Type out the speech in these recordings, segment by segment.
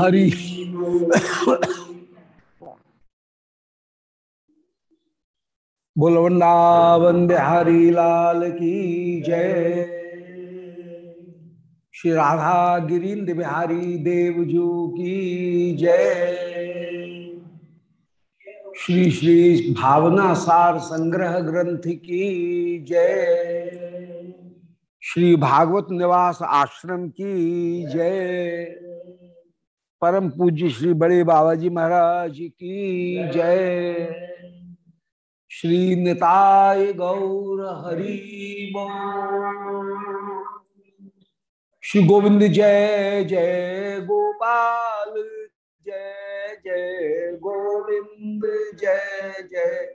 हरि। बोल बिहारी लाल की जय। श्री राधा गिरीन्द्र बिहारी देवजू की जय। श्री श्री भावना सार संग्रह ग्रंथ की जय। श्री भागवत निवास आश्रम की जय। परम पूज्य श्री बड़े बाबा जी महाराज की जय। श्री निताय गौर हरि श्री गोविंद जय जय गोपाल, जय जय गोविंद, जय जय।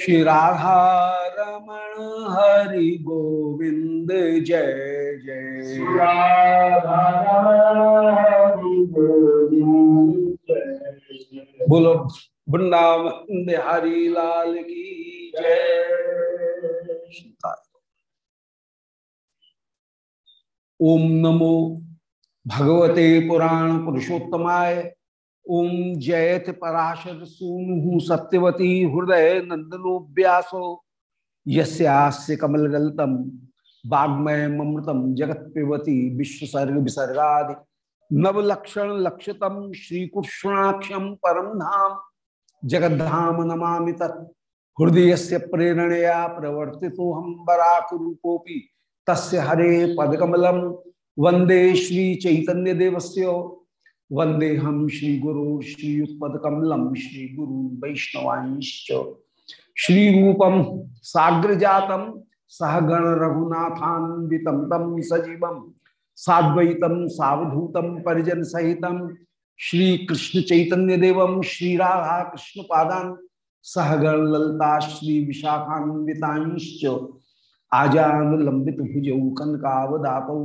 श्री राधा रमण हरि गोविंद जय जय। बोलो वृंदावन बिहारी लाल की जय। ओम नमो भगवते पुराण पुरुषोत्तमाय ओम जयत पराशर सूनु सत्यवती हृदय नंदनो व्यासो यस्यास्य कमलगल्तम वाग्मय ममृतम जगत पिबती विश्वसर्ग विसर्गा नवलक्षण लक्षतम श्रीकृष्णाक्षम परम धाम। जगद्धाम नमामि तत्। हृदय से प्रेरणया प्रवर्ति हम बराकूपोपी तस् हरे पदकमल वंदे श्री वंदे हम श्री गुरु श्रीयुत्पकमलम श्री गुरु वैष्णवांश्च। श्री रूपम साग्र जातम सहगण रघुनाथान्वितम तम सजीवम साद्वैतम सावधूतम परिजन सहितम श्री कृष्ण चैतन्य देवम श्री राधा कृष्ण पादान सहगण ललता श्री विशाखान्विताश्च। आजान लंबित भुजौ कनकावदातौ,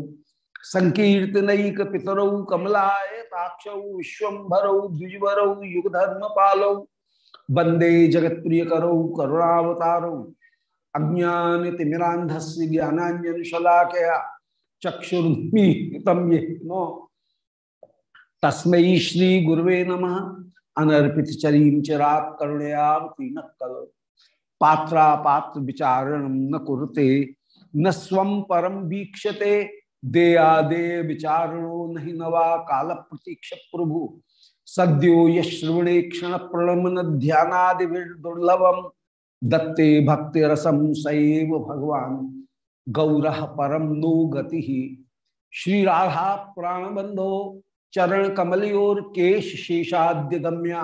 संकीर्तनैक पितरौ कमलाय ताक्षौ विश्वभरौ द्विजवरौ युगधर्म पालौ वंदे जगत प्रिय करौ करुणावतारौ अज्ञान तिमिरांधस्य ज्ञानांजन शलाकया चक्षुर्मीतम येनो तस्मै श्री गुरुवे नमः। अनर्पित चरीम चिरात करुणयावती न कल। पात्रा पात्र विचारण न कुरते, न स्वम परम वीक्षते। देया आदे विचारणो नहीं नवा काल प्रतीक्ष प्रभु। सद्यो यश्रवणे क्षण प्रणमन ध्यानादि दुर्लभम दत्ते भक्ति रसम सैव भगवान। गौर परम नो गति। श्री राधा प्राणबंधो चरण कमलियोर केश शेषाद्य गम्या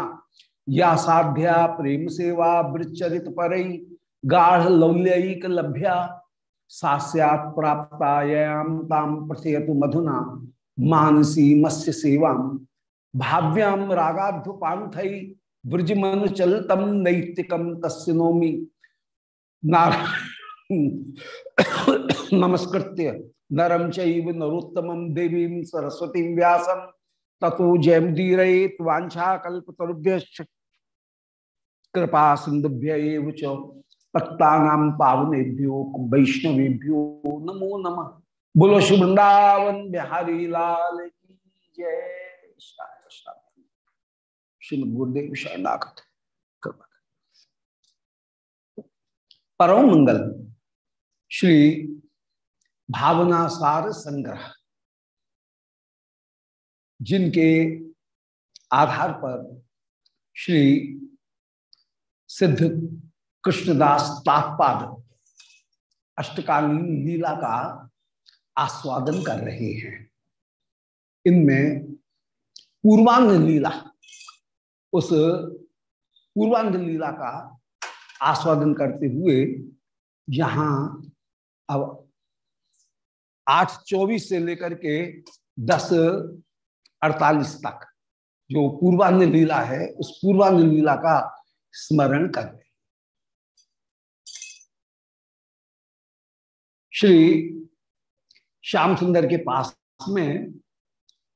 या साध्या प्रेम सेवा वृचरित पर गाढ़ लौल्यक लभ्या सास्यात प्राप्तायाम प्रथयतु मधुना, मानसी मत्स्य सेवाम भाव्याम रागाध्युपांथ ब्रजमन चलतम नैतिकम तस्य नौमी। नमस्कृत्य नरम चैव नरोत्तमं देवीं सरस्वती व्यासं। ततो जयमुदीरयेत वाछा कल्पतरुभ्य कृपा सिंधुभ्य पत्ता पावनेभ्यो वैष्णवेभ्यो नमो नमः। बोलो श्री वृंदावन बिहारी लाल की जय। श्री गुरुदेव शरणागत। परम मंगल, श्री भावना सार संग्रह, जिनके आधार पर श्री सिद्ध कृष्णदास तात्पाद अष्टकालीन लीला का आस्वादन कर रहे हैं। इनमें पूर्वांग लीला, उस पूर्वांग लीला का आस्वादन करते हुए यहाँ अब आठ चौबीस से लेकर के दस अड़तालीस तक जो पूर्वांग लीला है, उस पूर्वांग लीला का स्मरण कर रहे श्री श्याम सुंदर के पास में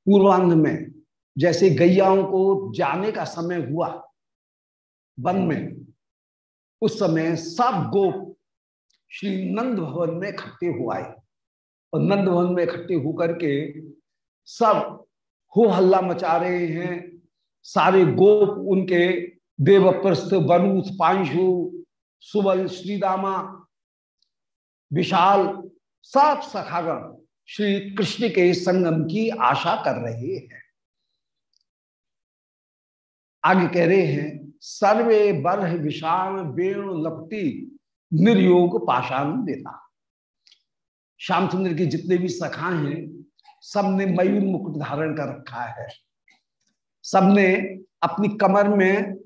पूर्वांग में, जैसे गैयाओं को जाने का समय हुआ, वन में, उस समय सब गोप श्री नंद भवन में इकट्ठे हुआ और नंद भवन में इकट्ठे होकर के सब हो हल्ला मचा रहे हैं। सारे गोप उनके देवप्रस्थ वरुथ पांशु, सुबल, श्रीदामा विशाल सब सखागण श्री कृष्ण के संगम की आशा कर रहे हैं। आगे कह रहे हैं, सर्वे बर्ह विषाण वेणु लपटी निर्योग पाषाण देता। श्यामचंद्र के जितने भी सखा हैं, सबने मयूर मुकुट धारण कर रखा है। सबने अपनी कमर में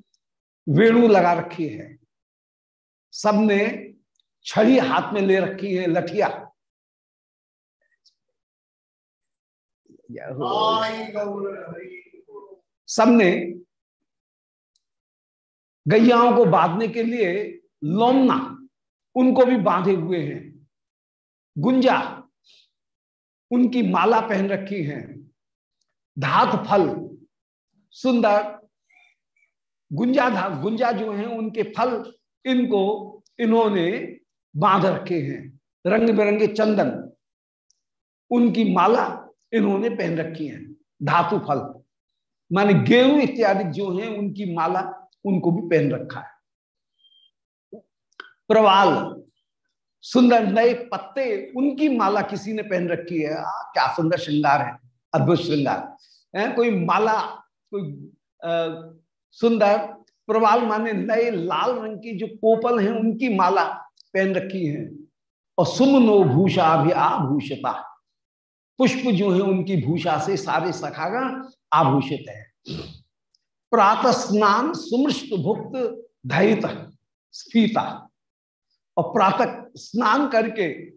वेणु लगा रखी है। सबने छड़ी हाथ में ले रखी है, लठिया। सबने गैयाओं को बांधने के लिए लोमना, उनको भी बांधे हुए हैं। गुंजा, उनकी माला पहन रखी है। धात फल, सुंदर। गुंजा धा गुंजा जो है, उनके फल, इनको इन्होंने बाँध रखे हैं रंग बिरंगे चंदन। उनकी माला इन्होंने पहन रखी है धातु फल। माने गेहूँ इत्यादि जो है उनकी माला उनको भी पहन रखा है। प्रवाल सुंदर नए पत्ते उनकी माला किसी ने पहन रखी है। आ, क्या सुंदर श्रृंगार है अद्भुत श्रृंगार। है कोई माला कोई सुंदर। प्रवाल माने नए लाल रंग की जो कोपल हैं उनकी माला पहन रखी है। और सुमनो भूषा भी आभूषिता। पुष्प जो है उनकी भूषा से सारे सखागण आभूषित है। प्रातः स्नान सुमृष्ट भुक्त धैत स्फीता। और प्रातः स्नान करके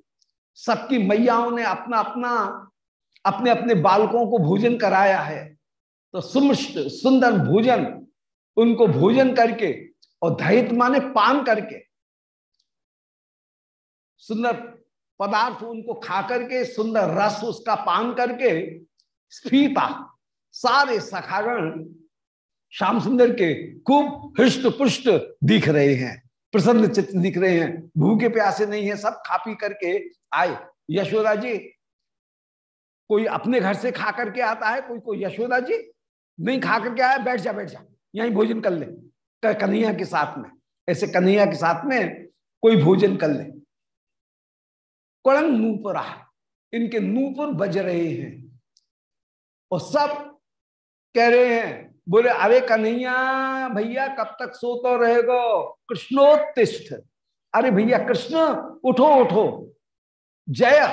सबकी मैयाओं ने अपना अपना, अपने अपने बालकों को भोजन कराया है। तो सुमृष्ट सुंदर भोजन, उनको भोजन करके और धैत माने पान करके सुंदर पदार्थ उनको खा करके, सुंदर रस उसका पान करके, स्फीता, सारे सखागण श्याम सुंदर के खूब हृष्ट पुष्ट दिख रहे हैं, प्रसन्न चित्त दिख रहे हैं, भूखे प्यासे नहीं है, सब खा पी करके आए। यशोदा जी, कोई अपने घर से खा करके आता है? कोई कोई यशोदा जी? नहीं, खा करके आया, बैठ जा बैठ जा, यहीं भोजन कर ले। कन्हैया के साथ में, ऐसे कन्हैया के साथ में कोई भोजन कर ले। कड़ंग नूपुरा इनके नूपुर बज रहे हैं। और सब कह रहे हैं, बोले, अरे कन्हैया, भैया, कब तक सोते रहेगो? कृष्णोत्तिष्ठ। अरे भैया, कृष्ण, उठो उठो। जय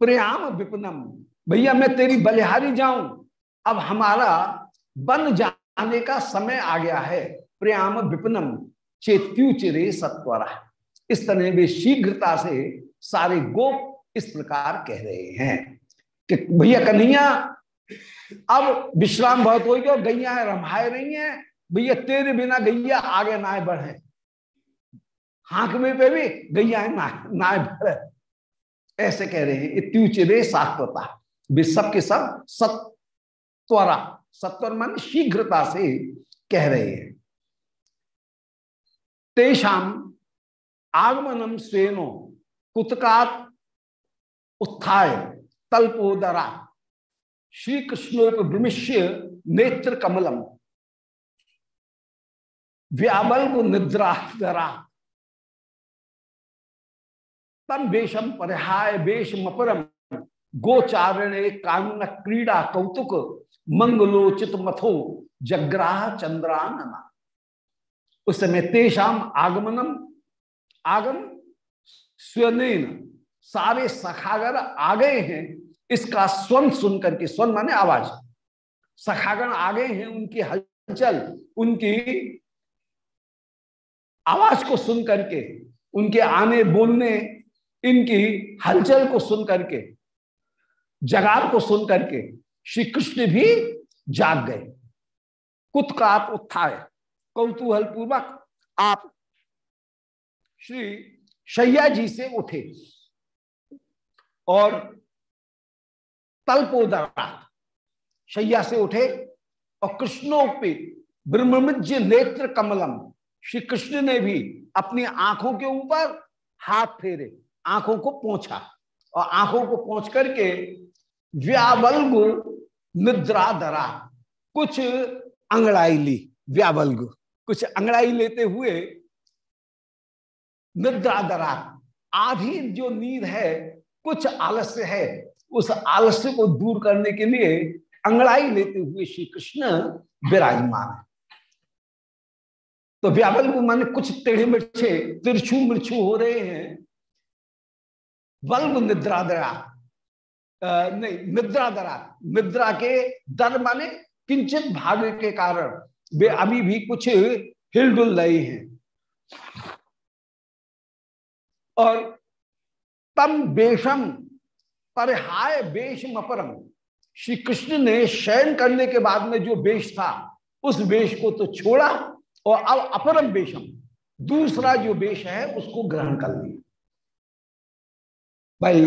प्रियाम विपनम। भैया, मैं तेरी बलिहारी जाऊँ। अब हमारा बन जाने का समय आ गया है। प्रियाम विपनम चेत्यु चिरे सत्वरा। इस तरह वे शीघ्रता से सारे गोप इस प्रकार कह रहे हैं कि भैया कन्हैया, अब विश्राम बहुत हो गया, गैया रमाए रही हैं। भैया तेरे बिना गैया आगे ना बढ़े। हाक में पे भी गैया ना बढ़े। ऐसे कह रहे हैं इत्युचिरे सात्वता वे सब के सब सत्वरा, सत्वर मान शीघ्रता से कह रहे हैं। तेषाम आगमनम स्वेनो कुतकात उत्थाय, तल्पोदरा। श्री कृष्णोपभ्रमिष्य नेत्र कमलम। व्याबल्ब निद्रा दरा तम वेशम परिहाय वेश गोचारणे कान्न क्रीड़ा कौतुक। मंगलोचित मथो, जग्राह चंद्रानना। उस समय तेषाम आगमनम, आगम स्वनेन सारे सखागर आ गए हैं, इसका स्वन सुन करके स्वन माने आवाज़। सखागण आ गए हैं, उनकी हलचल, उनकी आवाज़ को सुन करके उनके आने बोलने, इनकी हलचल को सुन करके जगार को सुन करके श्री कृष्ण भी जाग गए। कुतकात उत्थाय। कौतूहल पूर्वक आप श्री शैया जी से उठे और तल्पोदरा शैया से उठे और कृष्णोपी ब्रह्मज्य नेत्र कमलम श्री कृष्ण ने भी अपनी आँखों के ऊपर हाथ फेरे, आँखों को पहुँचा और आँखों को पहुँच करके व्यावल्गु निद्रा दरा कुछ अंगड़ाई ली। व्यावल्गु, कुछ अंगड़ाई लेते हुए निद्रा दरा आधी जो नींद है, कुछ आलस्य है, उस आलस्य को दूर करने के लिए अंगड़ाई लेते हुए श्री कृष्ण विराजमान है। तो व्यावल माने कुछ टेढ़े मिर्छे तिरछू मिर्छू हो रहे हैं। बल्ब निद्रा दरा नहीं निद्रा दरा निद्रा के दर माने किंचित भाग के कारण वे अभी भी कुछ हिलडुल रहे हैं। और तम बेशम, परहाय बेशम अपरम। श्री कृष्ण ने शयन करने के बाद में जो बेश था, उस बेश को तो छोड़ा और अब अपरम बेशम, दूसरा जो बेश है, उसको ग्रहण कर लिया। भाई,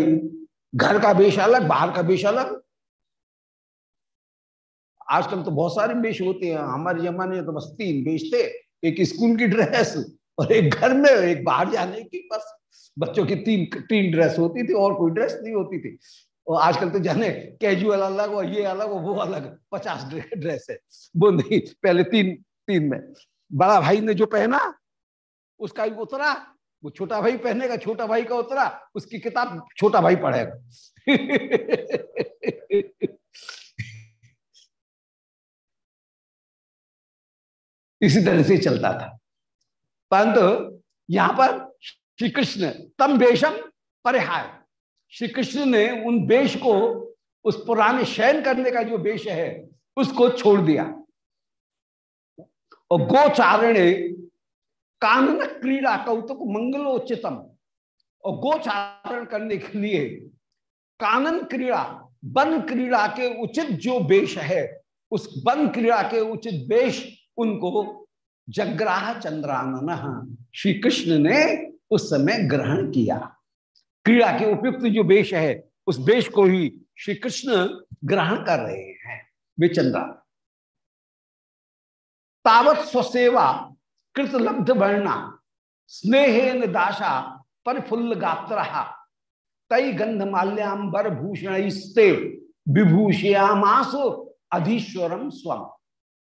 घर का बेश अलग, बाहर का बेश अलग। आजकल तो बहुत सारे बेश होते हैं। हमारे जमाने में तो बस तीन बेश थे, एक स्कूल की ड्रेस और एक घर में, एक बाहर जाने की बस। बच्चों की तीन तीन ड्रेस होती थी और कोई ड्रेस नहीं होती थी। और आजकल तो जाने कैजुअल अलग और ये अलग और वो अलग, पचास ड्रेस है। वो नहीं, पहले तीन तीन में। बड़ा भाई ने जो पहना, उसका भी उतरा, वो छोटा भाई पहनेगा, छोटा भाई का उतरा, उसकी किताब छोटा भाई पढ़ेगा। इसी तरह से चलता था। परंतु यहाँ पर श्री कृष्ण तम वेशम परिहाय। श्री कृष्ण ने उन वेश को, उस पुराने शयन करने का जो वेश है, उसको छोड़ दिया। और गोचारणे, कानन क्रीड़ा कौतुक मंगलोचितम। और गोचारण करने के लिए कानन क्रीड़ा वन क्रीड़ा के उचित जो वेश है, उस वन क्रीड़ा के उचित वेश उनको जग्राह चंद्रानन। श्री कृष्ण ने उस समय ग्रहण किया। क्रीड़ा के उपयुक्त जो वेश है, उस वेश को ही श्री कृष्ण ग्रहण कर रहे हैं, वे चंद्रा। तावत स्वसेवा कृत लब्ध वर्णा स्नेह दाशा परिफुल्ल गात्र तई गंध माल्याम्बर भूषण विभूषयामास अधीश्वरम स्वम।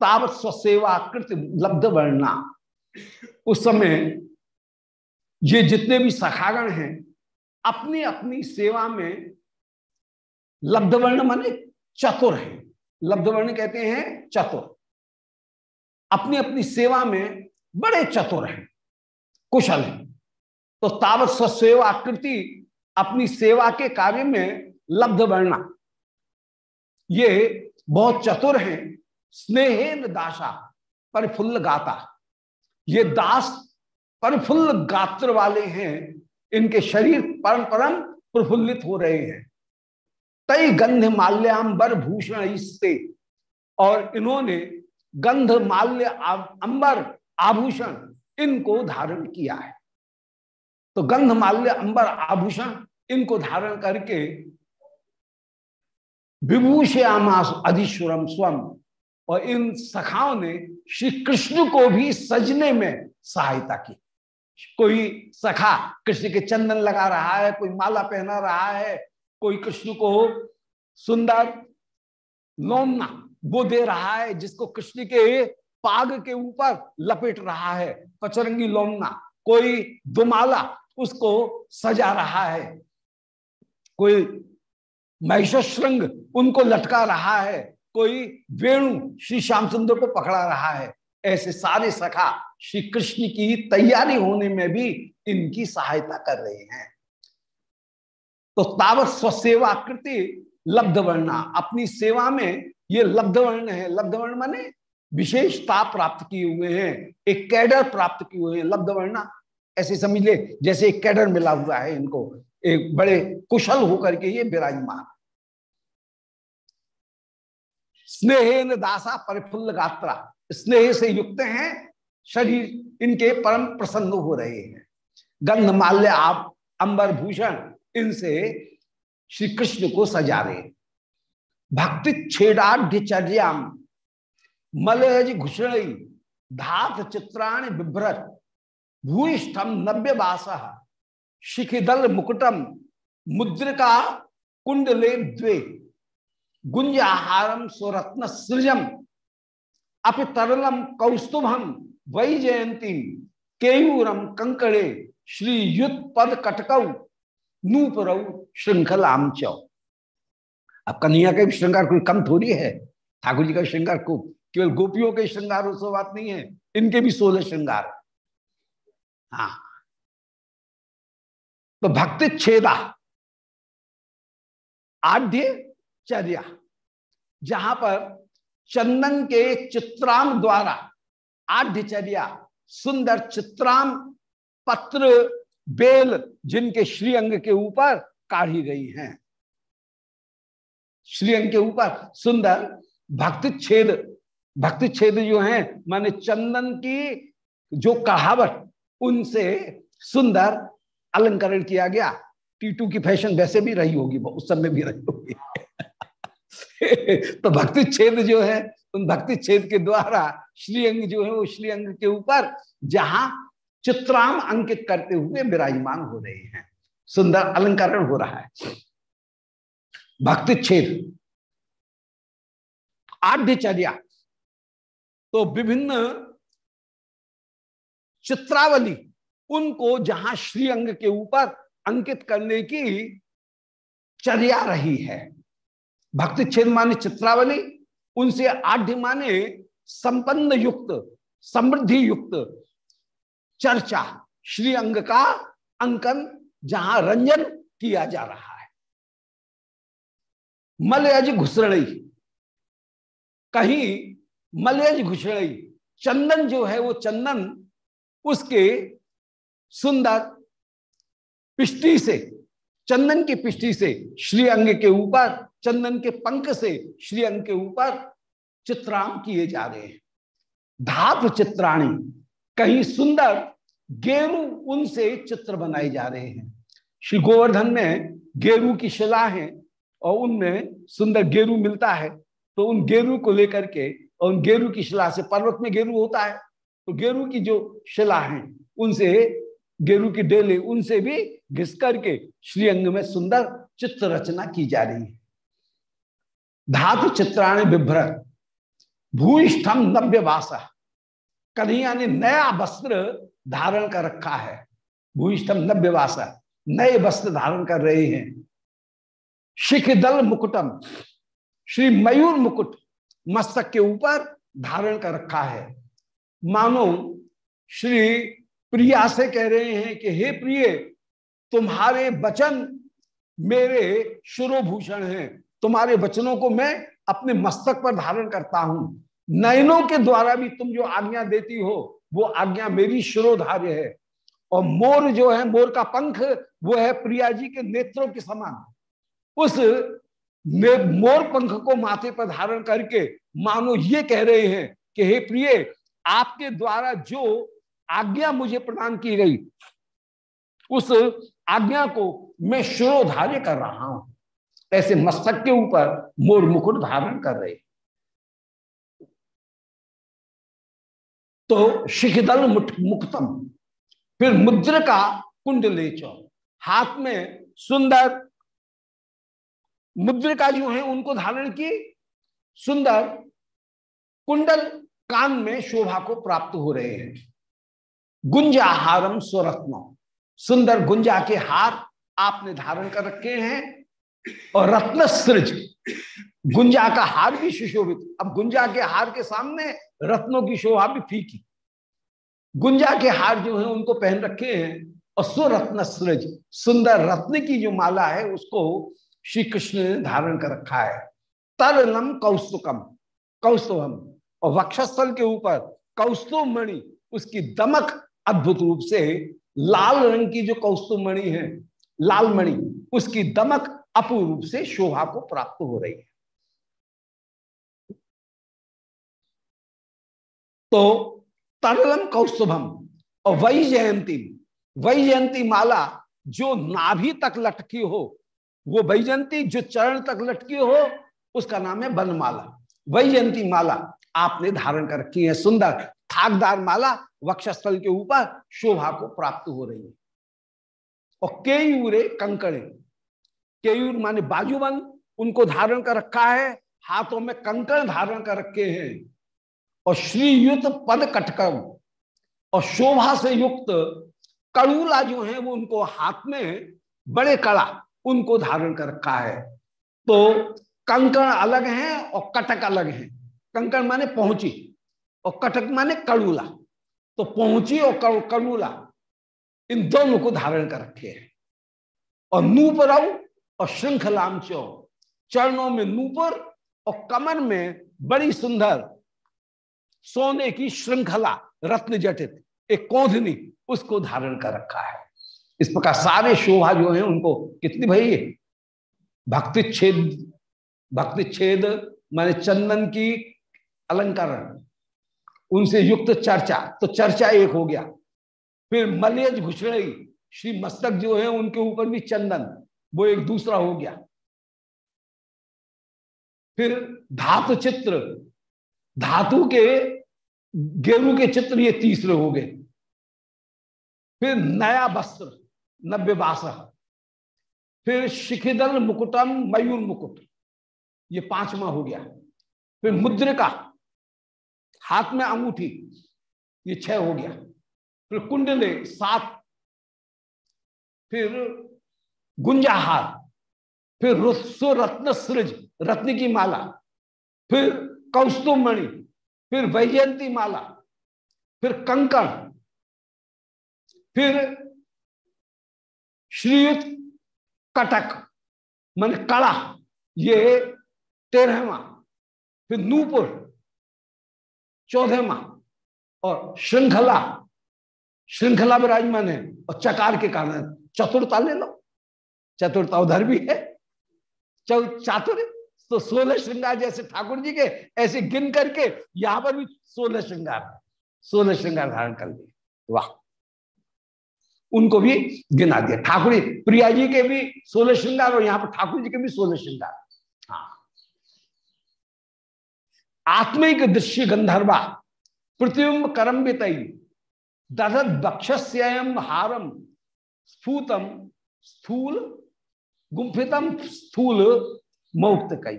तावत स्वसेवा कृत लब्ध वर्णा। उस समय ये जितने भी सखागण हैं, अपनी अपनी सेवा में लब्धवर्ण माने चतुर है। लब्धवर्ण कहते हैं चतुर। अपनी अपनी सेवा में बड़े चतुर हैं, कुशल हैं। तो तावत ससेवा आकृति अपनी सेवा के कार्य में लब्ध वर्णा ये बहुत चतुर हैं, स्नेहेन दासा परिफुल्ल गाता ये दास परिफुल्ल गात्र वाले हैं। इनके शरीर परम परम प्रफुल्लित हो रहे हैं। तई गंध माल्याम्बर भूषण इसते और इन्होंने गंध माल्य अंबर आभूषण इनको धारण किया है। तो गंध माल्य अंबर आभूषण इनको धारण करके विभूषयामास अधिश्वरम स्वम। और इन सखाओं ने श्री कृष्ण को भी सजने में सहायता की। कोई सखा कृष्ण के चंदन लगा रहा है, कोई माला पहना रहा है, कोई कृष्ण को सुंदर लोमना वो दे रहा है, जिसको कृष्ण के पाग के ऊपर लपेट रहा है, पचरंगी लोमना कोई दुमाला उसको सजा रहा है, कोई महिषश्रृंग उनको लटका रहा है, कोई वेणु श्री श्याम सुंदर को पकड़ा रहा है ऐसे सारे सखा श्री कृष्ण की तैयारी होने में भी इनकी सहायता कर रहे हैं। तो तावत स्वसेवा कृति लब्ध वर्णा अपनी सेवा में ये लब्ध वर्ण है। लब्ध वर्ण माने विशेषता प्राप्त किए हुए हैं, एक कैडर प्राप्त किए हुए हैं लब्ध वर्णा ऐसे समझ ले, जैसे एक कैडर मिला हुआ है इनको, एक बड़े कुशल होकर के ये विराजमान। स्नेह दासा परिफुल्ल गात्रा स्नेह से युक्त हैं, शरीर इनके परम प्रसन्न हो रहे हैं। गंध माल्य आप, अंबर भूषण, इनसे श्री कृष्ण को सजा रहे भक्ति छेडाढ़्यचर्याम मलयज घुषण, धात चित्राण बिभ्रत भूष्ठम नव्य वास शिखिदल मुकुटम मुद्रिका कुंडले द्वे गुंजाहारम सुरत्न सृजम। अपि तरलम कौस्तुभम वै जयंती केयूरम कंकड़े श्री युत पद कटकऊ नूपरऊ श्रृंखलाम चौ। अब कन्हैया का भी श्रृंगार कोई कम थोड़ी है। ठाकुर जी का श्रृंगार को केवल गोपियों के श्रृंगार उसो बात नहीं है, इनके भी सोलह श्रृंगार। हाँ। तो भक्ति छेदा, आद्य चर्या, जहाँ पर चंदन के चित्राम द्वारा आद्यचर्या, सुंदर चित्राम, पत्र, बेल जिनके श्रीअंग के ऊपर काढ़ी गई हैं। श्रीअंग के ऊपर सुंदर भक्ति छेद भक्ति छेद जो है, माने चंदन की जो कहावट उनसे सुंदर अलंकरण किया गया। टीटू की फ़ैशन वैसे भी रही होगी, उस समय भी रही होगी। तो भक्ति छेद जो है, उन भक्ति छेद के द्वारा श्रीअंग जो है, वो श्रीअंग के ऊपर जहाँ चित्राम अंकित करते हुए विराजमान हो रहे हैं। सुंदर अलंकरण हो रहा है। भक्ति छेद। आद्यचर्या। तो विभिन्न चित्रावली, उनको जहाँ श्रीअंग के ऊपर अंकित करने की चर्या रही है। भक्ति छेद माने चित्रावली, उनसे आढ़ माने संपन्न युक्त, समृद्धि युक्त चर्चा, श्री अंग का अंकन जहाँ रंजन किया जा रहा है। मलयज घुसड़ई कहीं मलयज घुसड़ई चंदन जो है वो चंदन, उसके सुंदर पिष्टि से, चंदन की पिष्टि से श्री अंग के ऊपर चंदन के पंख से श्री अंग के ऊपर चित्राम किए जा रहे हैं। धाप चित्राणी, कहीं सुंदर गेरू उनसे चित्र बनाए जा रहे हैं। श्री गोवर्धन में गेरू की शिला है और उनमें सुंदर गेरू मिलता है। तो उन गेरू को लेकर के और उन गेरू की शिला से पर्वत में गेरू होता है। तो गेरू की जो शिला है, उनसे गेरू की डेले उनसे भी घिस करके श्रीअंग में सुंदर चित्र रचना की जा रही है। धातु चित्राण विभ्रत भूष्ठम नव्य वासा। कन्हैया ने नया वस्त्र धारण कर रखा है। भूष्ठम नव्य वासा। नए वस्त्र धारण कर रहे हैं। शिख दल मुकुटम, श्री मयूर मुकुट मस्तक के ऊपर धारण कर रखा है। मानो श्री प्रिया से कह रहे हैं कि, हे प्रिय, तुम्हारे वचन मेरे शिरोभूषण हैं। तुम्हारे वचनों को मैं अपने मस्तक पर धारण करता हूँ। नयनों के द्वारा भी तुम जो आज्ञा देती हो, वो आज्ञा मेरी शिरोधार्य है। और मोर जो है, मोर का पंख, वो है प्रिया जी के नेत्रों के समान। उस मोर पंख को माथे पर धारण करके मानो ये कह रहे हैं कि, हे प्रिय, आपके द्वारा जो आज्ञा मुझे प्रदान की गई, उस आज्ञा को मैं शिरोधार्य कर रहा हूँ। ऐसे मस्तक के ऊपर मोर मुकुट धारण कर रहे। तो शिखदल मुक्तम, फिर मुद्र का कुंड ले चो हाथ में सुंदर मुद्र का जो है, उनको धारण की सुंदर कुंडल कान में शोभा को प्राप्त हो रहे हैं। गुंजा हारम स्वरत्न सुंदर गुंजा के हार आपने धारण कर रखे हैं। और रत्न सृज गुंजा का हार भी सुशोभित। अब गुंजा के हार के सामने रत्नों की शोभा भी फीकी। गुंजा के हार जो है, उनको पहन रखे हैं, और सुरत्न सृज सुंदर रत्न की जो माला है, उसको श्री कृष्ण ने धारण कर रखा है। तरलम कौस्तुकम, कौस्तुभम, और वक्षस्थल के ऊपर कौस्तुभ मणि उसकी दमक अद्भुत रूप से लाल रंग की जो कौस्तुभ मणि है लाल मणि उसकी दमक अपूर्व से शोभा को प्राप्त हो रही है। तो तरलम कौस्तुभम और वही जयंती वही जयंती माला जो नाभि तक लटकी हो, वो वैजयंती जो चरण तक लटकी हो, उसका नाम है बनमाला वैजयंती माला आपने धारण कर रखी है, सुंदर थाकदार माला वक्षस्थल के ऊपर शोभा को प्राप्त हो रही है। और केयूरे कंकड़े केयूर माने बाजूबंद उनको धारण कर रखा है, हाथों में कंकड़ धारण कर रखे हैं। और श्रीयुत पद कटकम और शोभा से युक्त कड़ूला जो है, वो उनको हाथ में बड़े कड़ा उनको धारण कर रखा है। तो कंकण अलग हैं और कटक अलग हैं। कंकण माने पहुँची और कटक माने कड़ूला तो पहुँची और कड़ूला इन दोनों को धारण कर रखे हैं। और नूपर और श्रृंखलाम चौ चरणों में नूपुर और कमर में बड़ी सुंदर सोने की श्रृंखला रत्न जटित, एक कोधनी उसको धारण कर रखा है। इस प्रकार सारे शोभा जो है उनको कितनी भई? भक्ति छेद भक्ति छेद माने चंदन की अलंकरण, उनसे युक्त चर्चा। तो चर्चा एक हो गया। फिर मलयज घुसड़ई श्री मस्तक जो है उनके ऊपर भी चंदन। वो एक दूसरा हो गया। फिर धातु चित्र, धातु के गेरू के चित्र ये तीसरे हो गए। फिर नया वस्त्र बासठ फिर शिखिदल मुकुटम मयूर मुकुट, ये पांचवा हो गया। फिर मुद्रिका, हाथ में अंगूठी, ये छह हो गया। फिर कुंडले सात, फिर गुंजाहार फिर रुस्सो रत्न सृज, रत्न की माला, फिर कौस्तुभ मणि, फिर वैजयंती माला, फिर कंकण, फिर श्रीयुत कटक, मन कड़ा ये तेरहवा, फिर नूपुर, चौदहवा, और श्रृंखला श्रृंखला विराजमान है, और चकार के कारण चतुरता ले लो। चतुरता उधर भी है। चातुर तो सोलह श्रृंगार जैसे ठाकुर जी के, ऐसे गिन करके यहाँ पर भी सोलह श्रृंगार सोलह श्रृंगार धारण कर लिए। वाह। उनको भी गिना दिया। ठाकुर, प्रिया जी के भी सोलह श्रृंगार और यहाँ पर ठाकुर जी के भी सोलह श्रृंगार। हाँ। आत्मिक दृश्य गंधर्वा, प्रतिबिंब करम बितई दधत बक्षस्यम हारम, स्फूतम स्थूल गुम्फितम स्थूल मुक्त कई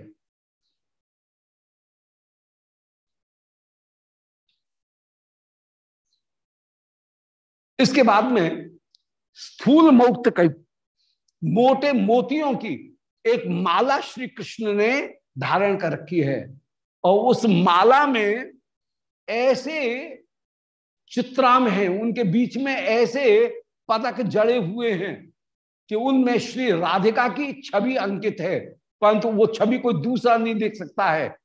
इसके बाद में स्थूल मुक्त कई मोटे मोतियों की एक माला श्री कृष्ण ने धारण कर रखी है। और उस माला में ऐसे चित्राम हैं, उनके बीच में ऐसे पदक जड़े हुए हैं। कि उनमें श्री राधिका की छवि अंकित है, परंतु वो छवि कोई दूसरा नहीं देख सकता है।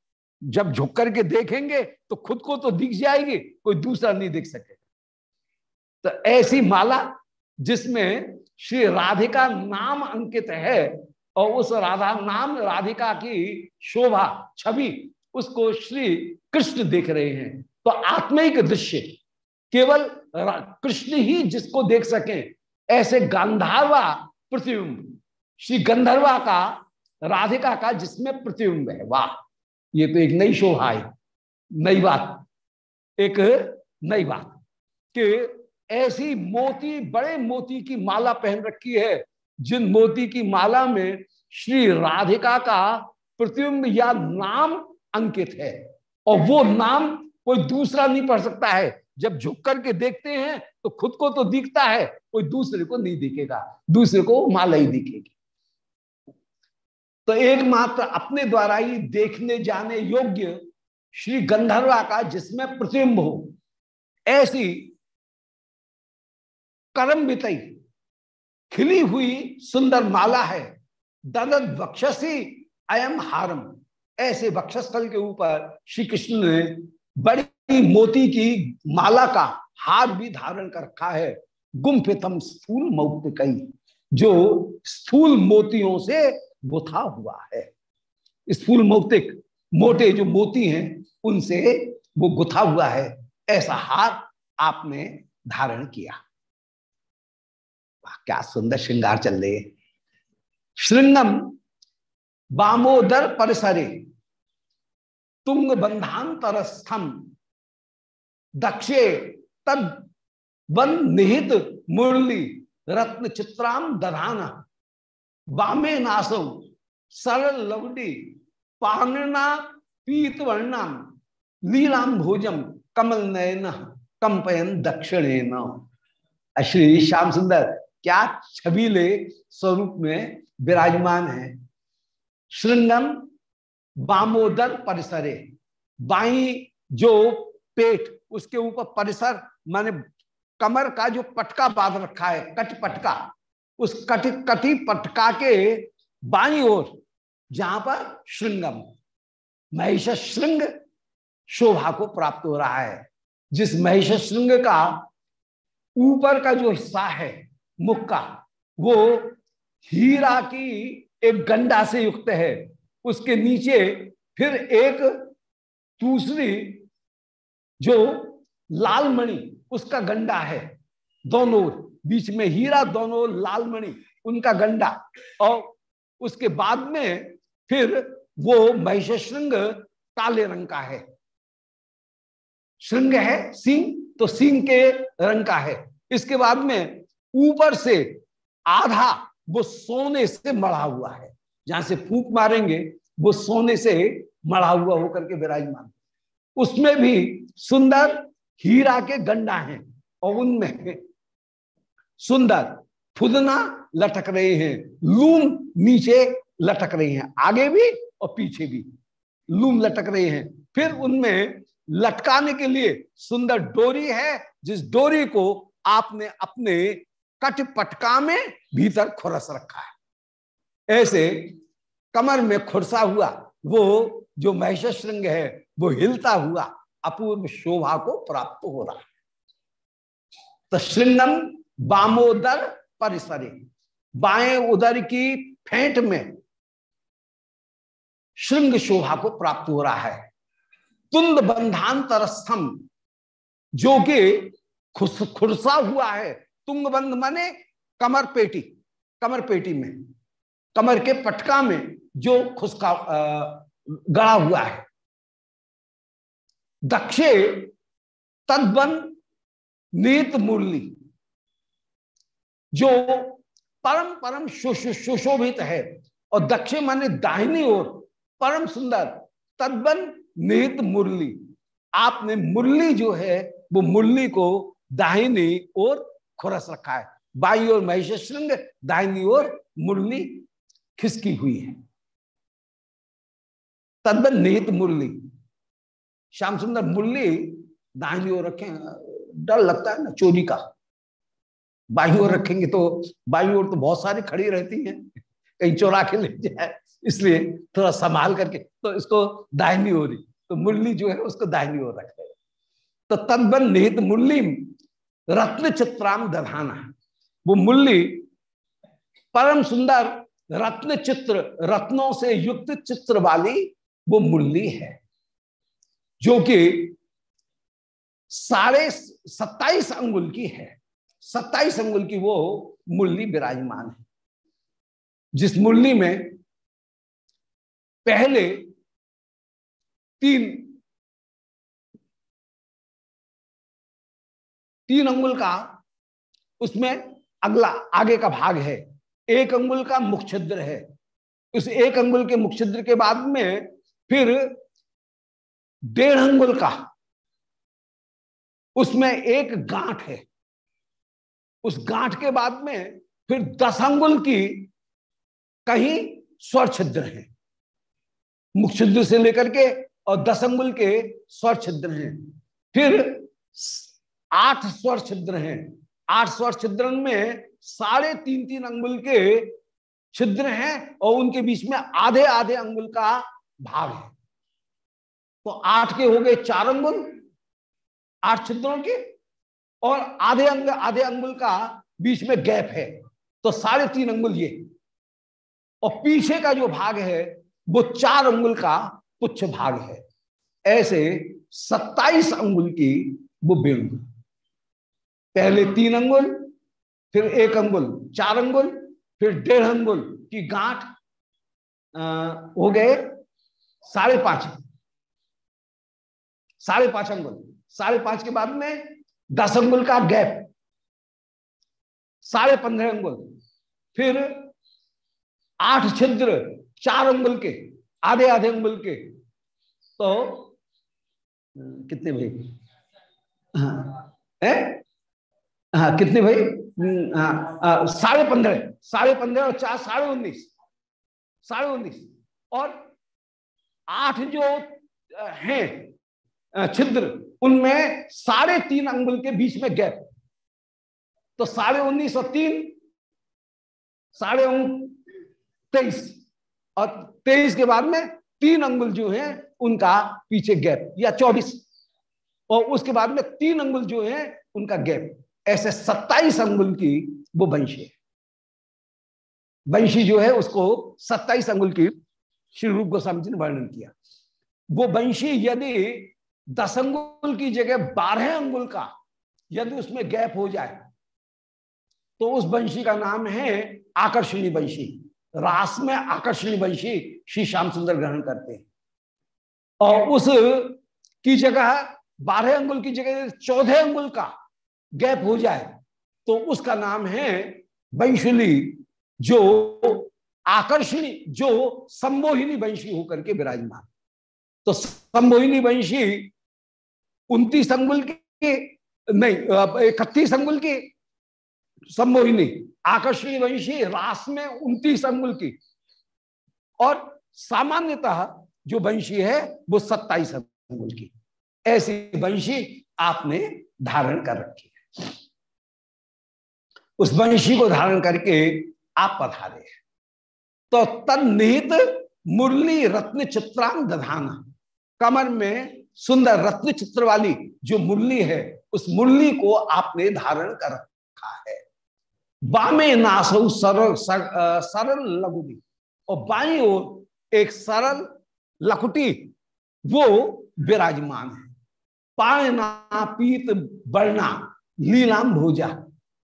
जब झुक करके देखेंगे तो खुद को तो दिख जाएगी, कोई दूसरा नहीं देख सके। तो ऐसी माला जिसमें श्री राधिका नाम अंकित है, और उस राधा, नाम राधिका की शोभा, छवि, उसको श्री कृष्ण देख रहे हैं। तो आत्मिक दृश्य, केवल कृष्ण ही जिसको देख सके, ऐसे गांधारवा प्रतिबिंब। श्री गंधर्वा का, राधिका का जिसमें प्रतिबिंब है, वाह, ये तो एक नई शोभा है, नई बात, एक नई बात कि ऐसी मोती, बड़े मोती की माला पहन रखी है, जिन मोती की माला में श्री राधिका का प्रतिबिंब या नाम अंकित है, और वो नाम कोई दूसरा नहीं पढ़ सकता है। जब झुक करके देखते हैं तो खुद को तो दिखता है, कोई दूसरे को नहीं दिखेगा, दूसरे को माला ही दिखेगी। तो एकमात्र अपने द्वारा ही देखने जाने योग्य श्री गंधर्वा का जिसमें प्रतिम्ब हो, ऐसी करम बितई खिली हुई सुंदर माला है ददत वक्षसी अयम हारम। ऐसे वक्षस्थल के ऊपर श्री कृष्ण ने बड़ी मोती की माला का हार भी धारण कर रखा है। गुम्फितम स्थूल मौक्त कई जो स्थूल मोतियों से गुथा हुआ है। स्थूल मौतिक, मोटे जो मोती हैं, उनसे वो गुथा हुआ है। ऐसा हार आपने धारण किया। क्या सुंदर श्रृंगार चल रहे श्रृंगम बामोदर परिसरे, तुंग बंधांतरस्थम, दक्षे तद निहित मुरली रत्न चित्राम दधाना वामे नासो सरल लवडी, पाणना पीत वर्णाम लीलाम भोजम कमल नयन, कंपयन दक्षिणेन। श्री श्याम सुंदर, क्या छबीले स्वरूप में विराजमान है। श्रृंगम बामोदर परिसरे, बाई जो पेट, उसके ऊपर परिसर माने कमर का जो पटका बाँध रखा है, कट पटका, उस कट, कटी पटका के बाई ओर, जहाँ पर श्रृंगम महिष श्रृंग शोभा को प्राप्त हो रहा है। जिस महिष श्रृंग का ऊपर का जो हिस्सा है, मुख का, वो हीरा की एक गंडा से युक्त है। उसके नीचे फिर एक दूसरी जो लाल मणि उसका गंडा है। दोनों बीच में हीरा दोनों लालमणि, उनका गंडा। और उसके बाद में फिर वो महिष काले रंग का है। श्रृंग है सिंह तो सिंह के रंग का है। इसके बाद में ऊपर से आधा वो सोने से मढ़ा हुआ है। जहाँ से फूक मारेंगे, वो सोने से मढ़ा हुआ होकर के विराजमान। उसमें भी सुंदर हीरा के गंडा हैं और उनमें सुंदर, फुदना लटक रहे हैं। लूम नीचे लटक रही हैं। आगे भी और पीछे भी। लूम लटक रहे हैं। फिर उनमें लटकाने के लिए सुंदर डोरी है, जिस डोरी को आपने अपने कट पटका में भीतर खुरस रखा है। ऐसे कमर में खुरसा हुआ, वो जो महिष श्रृंग है, वो हिलता हुआ अपूर्व शोभा को प्राप्त हो रहा है। तो श्रृंगम बामोदर परिसरे, बाएँ उदर की फेंट में श्रृंग शोभा को प्राप्त हो रहा है। तुंद बंधांतरस्थम, जो कि खुरसा हुआ है। तुंग बंध माने कमर पेटी कमर पेटी में, कमर के पटका में जो खुसका गड़ा हुआ है। दक्षे तदबन नीत मुरली जो परम परम सुशोभित है। और दक्षिण माने दाहिनी ओर, परम सुंदर तदबन निहित मुरली आपने मुरली जो है, वो मुरली को दाहिनी ओर खुरस रखा है। बाई ओर महिष श्रृंग दाहिनी ओर मुरली खिसकी हुई है। तदबन निहित मुरली श्याम सुंदर मुरली दाहिनी ओर रखे, डर लगता है ना, चोरी का। बाई ओर रखेंगे तो बाई ओर तो बहुत सारी खड़ी रहती हैं, कहीं चोरा के ले जाए, इसलिए थोड़ा संभाल करके तो इसको दाहिनी हो रही तो मुरली जो है उसको दाहिनी ओर रखे तो तदबन निहित मुरली, रत्न चित्राम दधाना। वो मुरली परम सुंदर रत्न चित्र, रत्नों से युक्त चित्र वाली वो मुरली है। जो कि साढ़े सत्ताईस अंगुल की है। सत्ताईस अंगुल की वो मुरली विराजमान है। जिस मुरली में पहले तीन तीन अंगुल का उसमें अगला, आगे का भाग है। एक अंगुल का मुख छिद्र है। उस एक अंगुल के मुख छिद्र के बाद में फिर डेढ़ अंगुल का। उसमें एक गांठ है। उस गांठ के बाद में फिर दस अंगुल की कहीं स्वर छिद्र है। मुख छिद्र से लेकर के और दस अंगुल के स्वर छिद्र हैं। फिर आठ स्वर छिद्र हैं। आठ स्वर छिद्र में साढ़े तीन तीन अंगुल के छिद्र हैं और उनके बीच में आधे आधे अंगुल का भाग है। तो आठ के हो गए चार अंगुल, आठ छिद्रों के, और आधे अंग, आधे अंगुल का बीच में गैप है। तो साढ़े तीन अंगुल ये। और पीछे का जो भाग है, वो चार अंगुल का पुच्छ भाग है। ऐसे सत्ताईस अंगुल की वो बेणु पहले तीन अंगुल, फिर एक अंगुल, चार अंगुल, फिर डेढ़ अंगुल की गांठ हो गए साढ़े पाँच। साढ़े पाँच अंगुल। साढ़े पाँच के बाद में दस अंगुल का गैप। साढ़े पंद्रह अंगुल। फिर आठ छिद्र चार अंगुल के, आधे आधे अंगुल के। तो कितने भाई? हाँ। है? कितने भाई? हाँ साढ़े पंद्रह। साढ़े पंद्रह और चार, साढ़े उन्नीस। साढ़े उन्नीस। और आठ जो हैं छिद्र, उनमें साढ़े तीन अंगुल के बीच में गैप। तो साढ़े उन्नीस और तीन, साढ़े तेईस। और तेईस के बाद में तीन अंगुल जो है, उनका पीछे गैप, या चौबीस। और उसके बाद में तीन अंगुल जो है, उनका गैप। ऐसे सत्ताईस अंगुल की वो वंशी है। वंशी जो है, उसको सत्ताईस अंगुल की श्री रूप गोस्वामी जी ने वर्णन किया। वो वंशी यदि दस अंगुल की जगह बारह अंगुल का, यदि उसमें गैप हो जाए तो उस वंशी का नाम है आकर्षणी वंशी। रास में आकर्षणी वंशी श्री श्याम सुंदर ग्रहण करते हैं। और उस की जगह, बारह अंगुल की जगह चौदह अंगुल का गैप हो जाए तो उसका नाम है वंशुली, जो आकर्षणी, जो संबोहिनी वंशी होकर के विराजमान। तो संबोहिनी वंशी उन्तीस अंगुल की, नहीं इकतीस अंगुल की संभोहिनी, आकर्षणी वंशी रास में उन्तीस अंगुल की। और सामान्यतः जो वंशी है, वो सत्ताईस अंगुल की। ऐसी वंशी आपने धारण कर रखी है। उस वंशी को धारण करके आप पधारे तो तन्निहित मुरली रत्न चित्रांग दधाना। कमर में सुंदर रत्न चित्र वाली जो मुरली है, उस मुरली को आपने धारण कर रखा है। बामे नासौ सरल सरल लघुटी और बाई ओर एक सरल लखुटी वो विराजमान है। पायना पीत बरना लीलाम भोजा।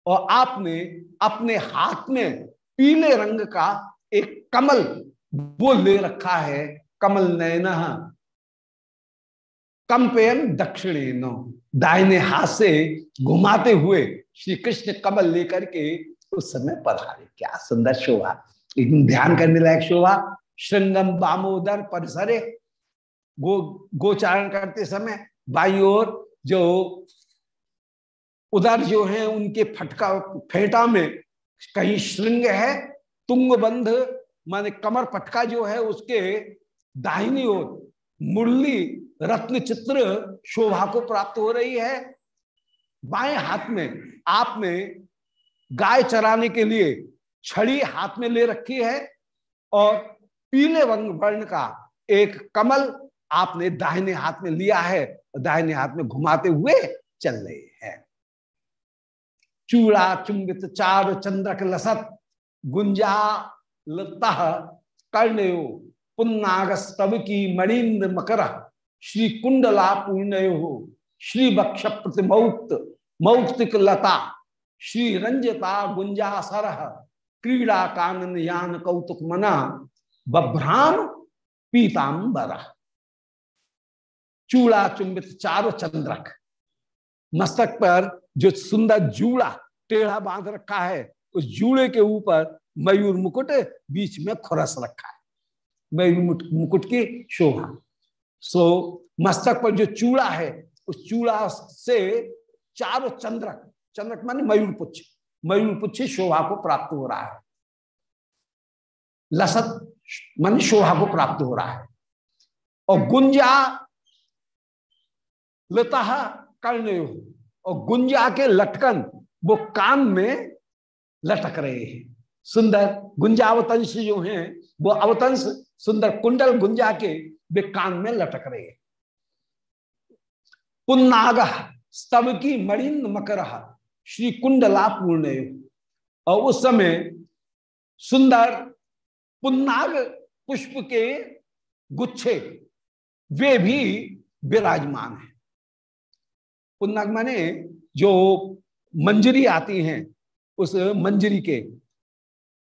और आपने अपने हाथ में पीले रंग का एक कमल वो ले रखा है, कमल नयन कंपेन दक्षिणे दाहिने हाथ से घुमाते हुए श्री कृष्ण कमल लेकर के उस समय पधारे क्या सुंदर शोभा। लेकिन ध्यान करने लायक शोभा। श्रृंगम बामोदर परिसरे गो, गोचारण करते समय बाई ओर जो उधर जो है, उनके फटका, फेटा में कहीं श्रृंग है, तुंगबंध माने कमर पटका जो है, उसके दाहिनी ओर मुरली रत्न चित्र शोभा को प्राप्त हो रही है। बाएँ हाथ में आपने गाय चराने के लिए छड़ी हाथ में ले रखी है और पीले रंग वर्ण का एक कमल आपने दाहिने हाथ में लिया है दाहिने हाथ में घुमाते हुए चल रहे हैं। चूड़ा, चुंबित, चार, चंद्रक, लसत, गुंजा लता कर्णयो, पुन्नागस्तव की मणिंद्र मकर श्री कुंडला पूर्णयो श्री बक्ष प्रतिमौक्त मौक्तिक लता, श्री रंजता गुंजा सरह क्रीड़ा कानन यान कौतुक मना, बभ्राम पीताम्बर चूड़ा चुंबित चारो चंद्रक, मस्तक पर जो सुंदर जूड़ा टेढ़ा बाँध रखा है, उस जूड़े के ऊपर मयूर मुकुट बीच में खुरस रखा है। मयूर मुकुट की शोभा। सो मस्तक पर जो चूड़ा है, उस चूड़ा से चारों चंद्रक चंद्रक माने मयूर पुच्छ मयूर पुच्छ शोभा को प्राप्त हो रहा है। लसत मन शोभा को प्राप्त हो रहा है। और गुंजा लता करने और गुंजा के लटकन, वो कान में लटक रहे हैं। सुंदर गुंजावतंश जो हैं, वो अवतंश सुंदर कुंडल गुंजा के वे कान में लटक रहे। पुन्नाग स्तव की मणिन मकर श्री कुंडला पूर्ण और उस समय सुंदर पुन्नाग पुष्प के गुच्छे, वे भी विराजमान है। पुन्नाग माने जो मंजरी आती हैं उस मंजरी के,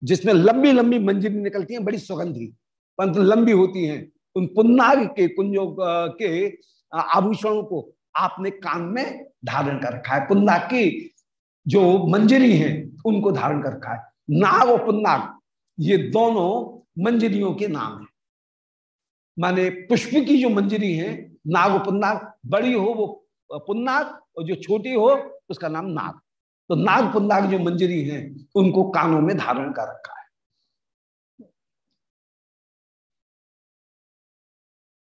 जिसमें लंबी लंबी मंजरी निकलती हैं, बड़ी सुगंधी परंतु लंबी होती हैं। उन पुन्नाग के कुंजों के आभूषणों को आपने कान में धारण कर रखा है। पुन्नाग की जो मंजरी हैं, उनको धारण कर रखा है। नाग और पुन्नाग ये दोनों मंजरियों के नाम है। माने पुष्प की जो मंजरी है, नाग और पुन्नाग बड़ी हो वो पुन्नाग और जो छोटी हो, उसका नाम नाग। तो नाग पुन्नाग जो मंजरी है, उनको कानों में धारण कर रखा है।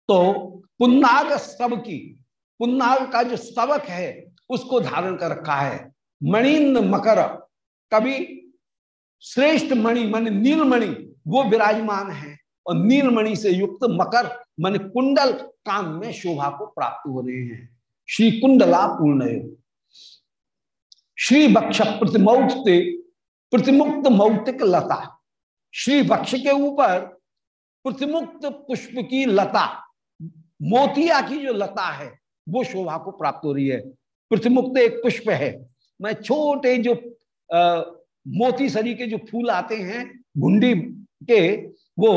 तो पुन्नाग स्तव की, पुन्नाग का जो स्तवक है, उसको धारण कर रखा है। मणिंद मकर, कभी श्रेष्ठ मणि, मन नीलमणि वो विराजमान है। और नीलमणि से युक्त मकर, मन कुंडल काम में शोभा को प्राप्त हो रहे हैं। श्री कुंडला पूर्ण श्री बक्ष प्रतिमौक्त, प्रतिमुक्त मौतिक लता। श्री बक्ष के ऊपर प्रतिमुक्त पुष्प की लता मोतिया की जो लता है वो शोभा को प्राप्त हो रही है। प्रतिमुक्त एक पुष्प है। मैं छोटे जो आ, मोती सरी के जो फूल आते हैं घुंडी के वो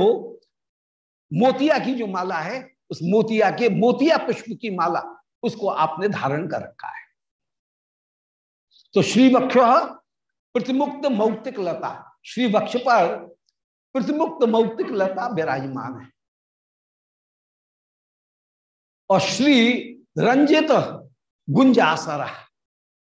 मोतिया की जो माला है उस मोतिया के मोतिया पुष्प की माला उसको आपने धारण कर रखा है। तो श्री वक्ष प्रतिमुक्त मौक्तिक लता श्री वक्ष पर प्रतिमुक्त मौक्तिक लता विराजमान है। और श्री रंजित गुंजासरा।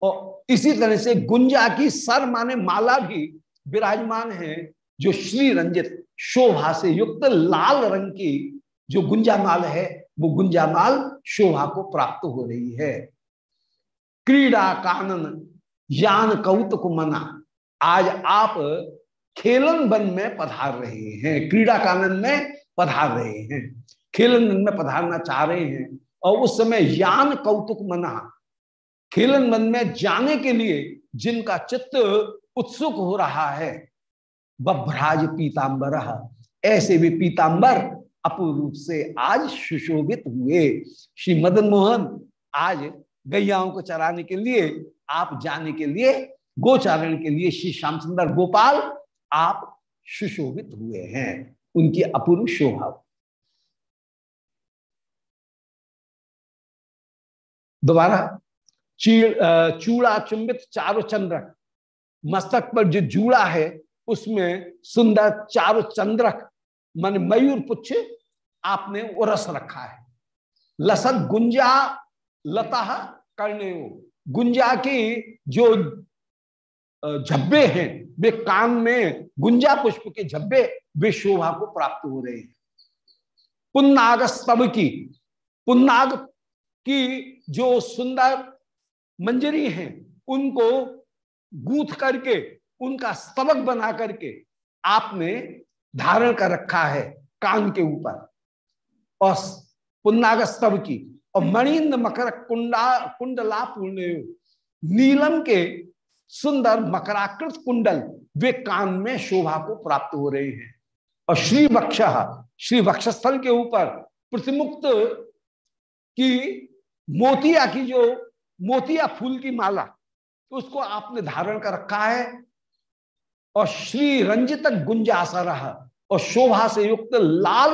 और इसी तरह से गुंजा की सर माने माला भी विराजमान है, जो श्री रंजित, शोभा से युक्त लाल रंग की जो गुंजामाल है, वो गुंजामाल शोभा को प्राप्त हो रही है। क्रीड़ा कानन, यान कौतुक मना, आज आप खेलन वन में पधार रहे हैं, क्रीड़ा कानन में पधार रहे हैं। खेलन वन में पधारना चाह रहे हैं। और उस समय यान कौतुक मना। खेलन वन में जाने के लिए जिनका चित्त उत्सुक हो रहा है, बभ्राज पीताम्बर ऐसे भी पीताम्बर अपूर्व से आज सुशोभित हुए। श्री मदन मोहन, आज गैयाओं को चराने के लिए, आप जाने के लिए, गोचारण के लिए श्री श्याम सुंदर गोपाल आप सुशोभित हुए हैं। उनकी अपूर्व शोभा। दोबारा, चूड़ा चुंबित चारो चंद्रक। मस्तक पर जो जूड़ा है, उसमें सुंदर चारो चंद्रक, मान मयूर पुच्छ आपने उरस रखा है। लसत गुंजा लता करने गुंजा की जो झब्बे हैं, वे कान में गुंजा पुष्प के झब्बे वे शोभा को प्राप्त हो रहे हैं। पुन्नाग स्तव की, पुन्नाग की जो सुंदर मंजरी हैं, उनको गूथ करके, उनका स्तवक बना करके आपने धारण कर रखा है कान के ऊपर। और पुन्नाग स्तव की, और मणिंद मकर कुंडा कुंडला पूर्ण नीलम के सुंदर मकराकृत कुंडल, वे कान में शोभा को प्राप्त हो रहे हैं। और श्री वक्ष, श्री वक्षस्थल के ऊपर प्रतिमुक्त की मोतिया की जो, मोतिया फूल की माला तो उसको आपने धारण कर रखा है। और श्री रंजित गुंज आसा रहा, और शोभा से युक्त लाल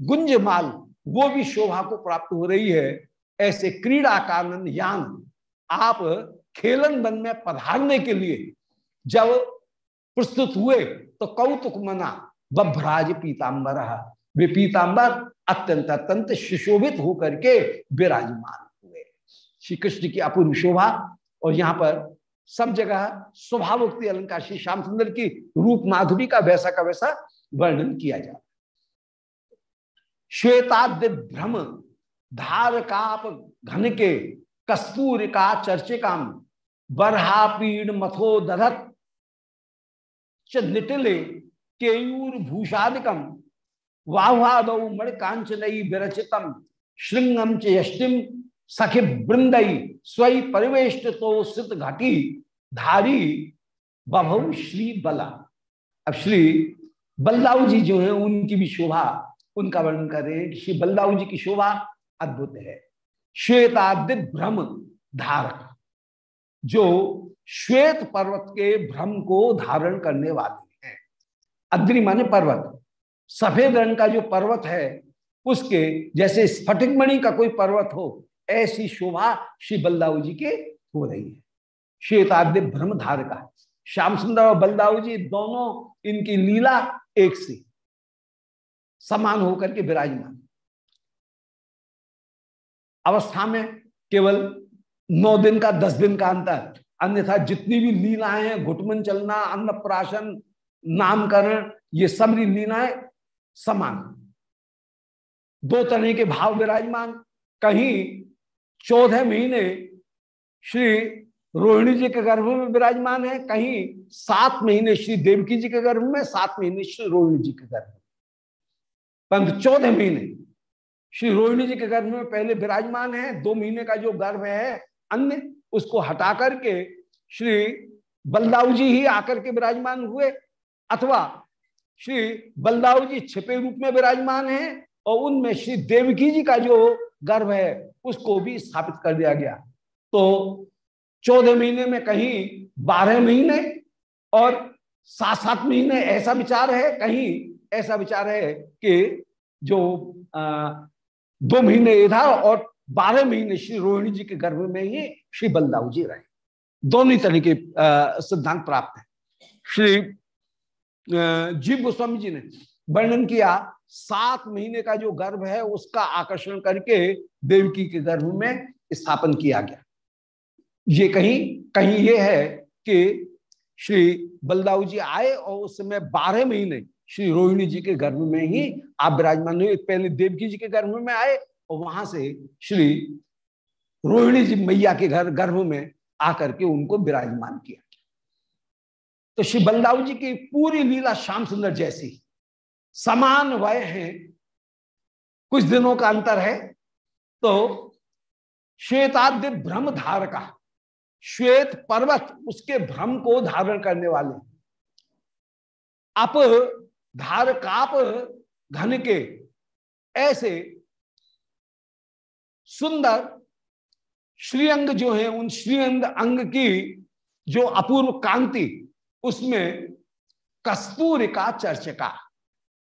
गुंज माल, वो भी शोभा को प्राप्त हो रही है। ऐसे क्रीड़ा कानन यान, आप खेलन वन में पधारने के लिए, जब प्रस्तुत हुए तो कौतुक मना, बभ्राज पीताम्बर वे पीताम्बर अत्यंत अत्यंत सुशोभित होकर के विराजमान। श्री कृष्ण की अपूर्व शोभा और यहाँ पर सब जगह स्वभावोक्ति अलंकार श्री श्याम सुंदर की रूप माधुरी का वैसा का वैसा वर्णन किया जाता श्वेताद्य भ्रम धार काप घन के कस्तूर का चर्चिकाम, बरहा पीड़ मथो दधत च केयूर भूषादिकम, वाह्वादौ मण कांचनई विरचितम श्रृंगम च यष्टिम सखि वृंदई स्वई परिवेष्ट तो सित घटी धारी बभु श्री बला। अब श्री बलदाऊ जी जो है, उनकी भी शोभा, उनका वर्णन कर श्री बलदाऊ जी की शोभा अद्भुत है। श्वेताद्य भ्रम धारक, जो श्वेत पर्वत के भ्रम को धारण करने वाले हैं। अद्रि माने पर्वत, सफ़ेद रंग का जो पर्वत है, उसके जैसे स्फटिक मणि का कोई पर्वत हो ऐसी शोभा श्री बलदाऊ जी के हो रही है। श्वेताद्य भ्रम धारका श्याम सुंदर और बलदाऊ जी दोनों इनकी लीला एक सी समान होकर के विराजमान। अवस्था में केवल नौ दिन का, दस दिन का अंतर, अन्यथा जितनी भी लीलाएँ हैं, घुटमन चलना, अन्नप्राशन, नामकरण, ये सब लीलाएँ समान। दो तरह के भाव विराजमान। कहीं चौदह महीने श्री रोहिणी जी के गर्भ में विराजमान है। कहीं सात महीने श्री देवकी जी के गर्भ में, सात महीने श्री रोहिणी जी के गर्भ में। परंतु चौदह महीने श्री रोहिणी जी के गर्भ में पहले विराजमान है। दो महीने का जो गर्भ है, अन्य उसको हटा करके श्री बलदाऊ जी ही आकर के विराजमान हुए। अथवा श्री बलदाऊ जी छिपे रूप में विराजमान है और उनमें श्री देवकी जी का जो गर्भ है उसको भी स्थापित कर दिया गया। तो चौदह महीने में कहीं बारह महीने और सात सात महीने ऐसा विचार है कहीं ऐसा विचार है कि जो आ, दो महीने इधर और बारह महीने श्री रोहिणी जी के गर्भ में ही श्री बलदाऊ जी रहे। दोनों तरह के सिद्धांत प्राप्त है। श्री जीव गोस्वामी जी ने वर्णन किया सात महीने का जो गर्भ है, उसका आकर्षण करके देवकी के गर्भ में स्थापन किया गया। ये कहीं कहीं ये है कि श्री बलदाऊ जी आए और उस समय बारह महीने श्री रोहिणी जी के गर्भ में ही आप विराजमान हुए। पहले देवकी जी के गर्भ में आए और वहाँ से श्री रोहिणी जी मैया के घर, गर्भ में आकर के उनको विराजमान किया। तो श्री बलदाऊ जी की पूरी लीला श्याम सुंदर जैसी समान वय है, कुछ दिनों का अंतर है तो श्वेताद्य भ्रम धारका श्वेत पर्वत उसके भ्रम को धारण करने वाले। अप धार धारकाप घन के ऐसे सुंदर श्रीअंग जो है, उन श्रीअंग अंग की जो अपूर्व कांति, उसमें कस्तूरी का चर्चका।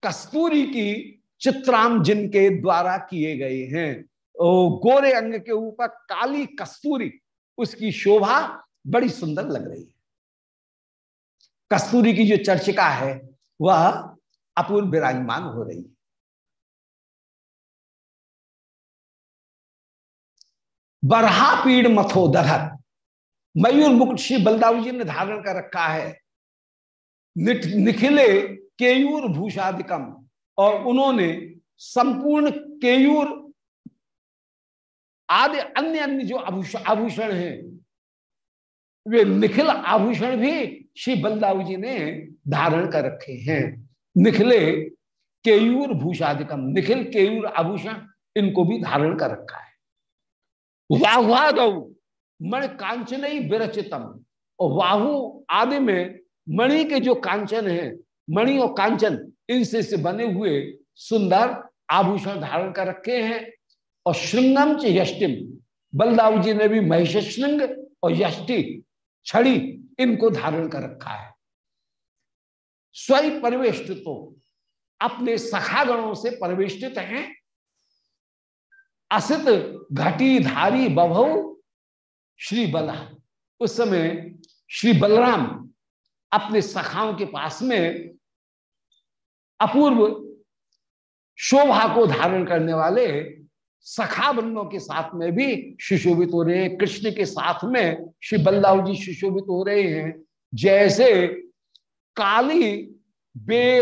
कस्तूरी की चित्राम जिनके द्वारा किए गए हैं। गोरे अंग के ऊपर काली कस्तूरी, उसकी शोभा बड़ी सुंदर लग रही है। कस्तूरी की जो चर्चिका है, वह अपूर्व विराजमान हो रही है। बरहा पीड़ मथो दधर मयूर मुकुट श्री बलदाऊ जी ने धारण कर रखा है। निखिले केयूर भूषादिकम। और उन्होंने संपूर्ण केयूर आदि अन्य अन्य जो आभूषण हैं, वे निखिल आभूषण भी श्री बलदाऊ जी ने धारण कर रखे हैं। निखिले केयूर भूषादिकम, निखिल केयूर आभूषण इनको भी धारण कर रखा है। वाहुआद मण कांचन ही विरचितम। और वाहु आदि में मणि के जो कांचन है मणि और कांचन इनसे से बने हुए सुंदर आभूषण धारण कर रखे हैं। और श्रृंगम च यष्टिम, बलदाऊ जी ने भी महिष श्रृंग और यष्टि छड़ी इनको धारण कर रखा है। स्वयं परिवेष्टित तो अपने सखागणों से परिवेष्टित हैं। असित घटी धारी बभव श्री बला। उस समय श्री बलराम अपने सखाओं के पास में अपूर्व शोभा को धारण करने वाले सखा बंधों के साथ में भी सुशोभित हो रहे हैं। कृष्ण के साथ में श्री बलदाऊ जी सुशोभित हो रहे हैं। जैसे काली बे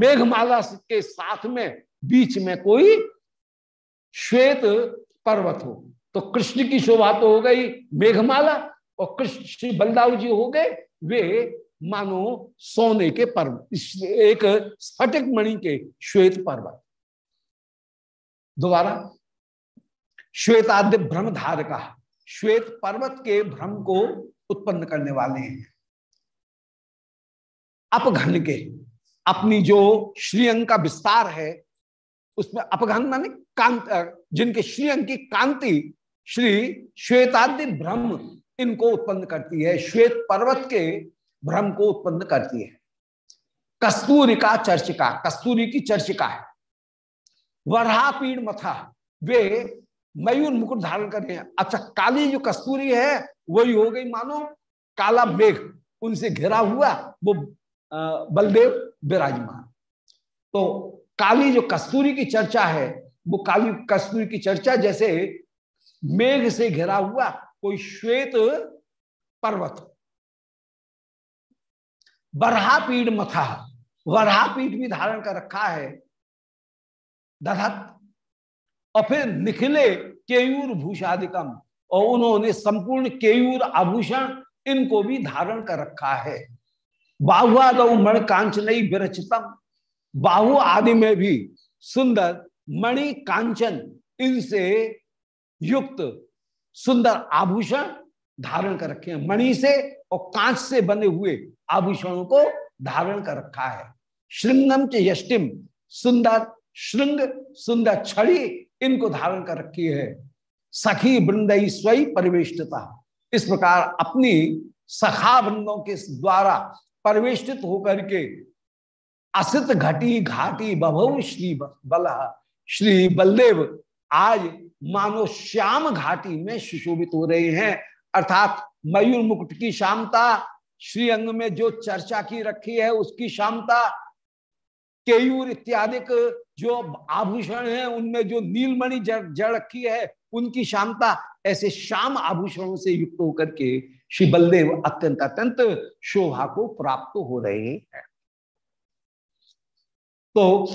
मेघमाला के साथ में बीच में कोई श्वेत पर्वत हो। तो कृष्ण की शोभा तो हो गई मेघमाला और कृष्ण श्री बलदाव जी हो गए। वे मानो सोने के पर्वत एक स्फटिक मणि के श्वेत पर्वत दोबारा, श्वेताद्य भ्रम धारका श्वेत पर्वत के भ्रम को उत्पन्न करने वाले हैं। अपघन के, अपनी जो श्रीअंग का विस्तार है, उसमें अपघन माने कांत जिनके श्रीअंग की कांति, श्री श्वेताद्य ब्रह्म इनको उत्पन्न करती है। श्वेत पर्वत के भ्रम को उत्पन्न करती है। कस्तूरी का चर्चिका, कस्तूरी की चर्चिका है। वरहा पीड़ मथा, वे मयूर मुकुट धारण कर रहे हैं। अच्छा काली जो कस्तूरी है, वही हो गई मानो काला मेघ, उनसे घिरा हुआ वो बलदेव विराजमान। तो काली जो कस्तूरी की चर्चा है, वो काली कस्तूरी की चर्चा जैसे मेघ से घिरा हुआ कोई श्वेत पर्वत बरहा पीठ मथा वरहा पीठ भी धारण कर रखा है। दधत, और फिर निखिले केयूर भूषाधिकम और उन्होंने संपूर्ण केयूर आभूषण इनको भी धारण कर रखा है। बाहुआद मण कांचनई विरचितम, बाहु आदि में भी सुंदर मणि कांचन, इनसे युक्त सुंदर आभूषण धारण कर रखे हैं। मणि से और कांच से बने हुए आभूषणों को धारण कर रखा है। श्रृंगम च यष्टिम, सुंदर श्रृंग सुंदर छड़ी इनको धारण कर रखी है। सखी वृंदई स्वयं परिवेष्टता। इस प्रकार अपनी सखा वृंदों के द्वारा परिवेष्टित होकर के असित घटी घाटी बभु श्री बल, श्री बलदेव आज मानो श्याम घाटी में सुशोभित हो रहे हैं। अर्थात मयूर मुकुट की शामता, श्री अंग में जो चर्चा की रखी है, उसकी शामता, केयूर इत्यादि जो आभूषण है, उनमें जो नीलमणि जड़ जड़ रखी है, उनकी शामता ऐसे शाम आभूषणों से युक्त होकर के श्री बलदेव अत्यंत अत्यंत शोभा को प्राप्त हो रहे हैं। तो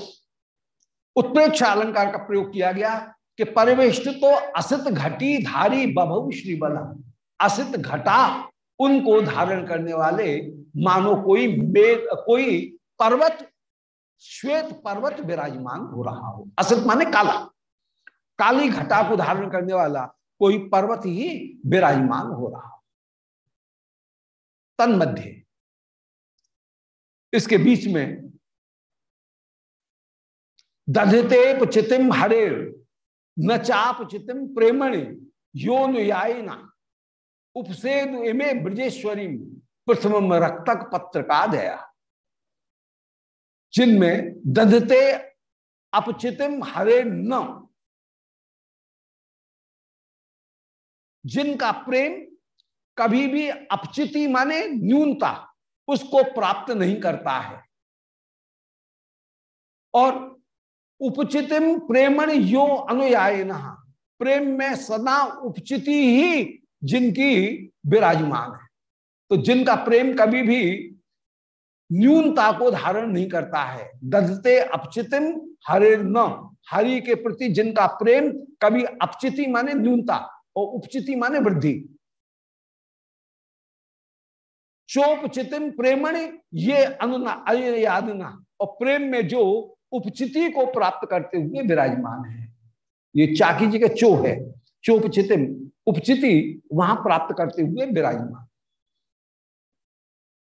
उत्प्रेक्षा अलंकार का प्रयोग किया गया कि परिवेष्ट तो असत घटी धारी बभु श्री बल असित घटा उनको धारण करने वाले, मानो कोई मेघ कोई पर्वत, श्वेत पर्वत विराजमान हो रहा हो। असित माने काला। काली घटा को धारण करने वाला कोई पर्वत ही विराजमान हो रहा हो। तन मध्य इसके बीच में दधते चितिम हरे, न चाप चितिम प्रेमणि, यो नुयायना उपसेद इमे ब्रजेश्वरी प्रथम रक्तक पत्र का दया जिनमें दधते अपचितिम हरे न। जिनका प्रेम कभी भी अपचिति माने न्यूनता, उसको प्राप्त नहीं करता है। और उपचितिम प्रेमण यो अनुयाय प्रेम में सदा उपचिति ही जिनकी विराजमान है। तो जिनका प्रेम कभी भी न्यूनता को धारण नहीं करता है दधते अपचितिम हरे न। हरि के प्रति जिनका प्रेम कभी अपचिति माने न्यूनता और उपचिति माने वृद्धि। चोप चितिम प्रेमण ये अनुना और प्रेम में जो उपचिति को प्राप्त करते हुए विराजमान है। ये चाकी जी का चो है। चोप चितिम उपचिति वहाँ प्राप्त करते हुए विराजमान।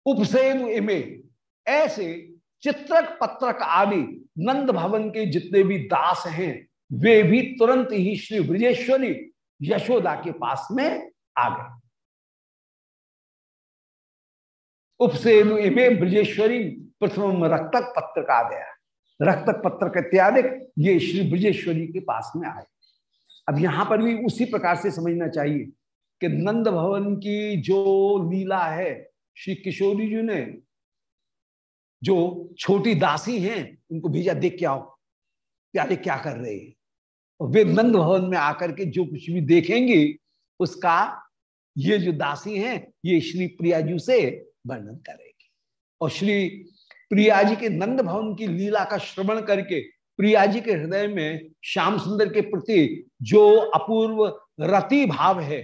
उपसेन इमे, ऐसे चित्रक, पत्रक आदि नंद भवन के जितने भी दास हैं, वे भी तुरंत ही श्री ब्रजेश्वरी यशोदा के पास में आ गए। उपसेनु इमे ब्रजेश्वरी प्रथम रक्तक पत्र का आ गया। रक्तक पत्र के इत्यादि ये श्री ब्रजेश्वरी के पास में आए। अब यहाँ पर भी उसी प्रकार से समझना चाहिए कि नंद भवन की जो लीला है, श्री किशोरी जी ने, जो छोटी दासी हैं, उनको भेजा, देख के आओ प्यारे क्या कर रहे हैं? और वे नंद भवन में आकर के जो कुछ भी देखेंगे, उसका ये जो दासी हैं, ये श्री प्रियाजू से वर्णन करेगी। और श्री प्रिया जी के नंद भवन की लीला का श्रवण करके प्रिया जी के हृदय में श्याम सुंदर के प्रति जो अपूर्व रति भाव है,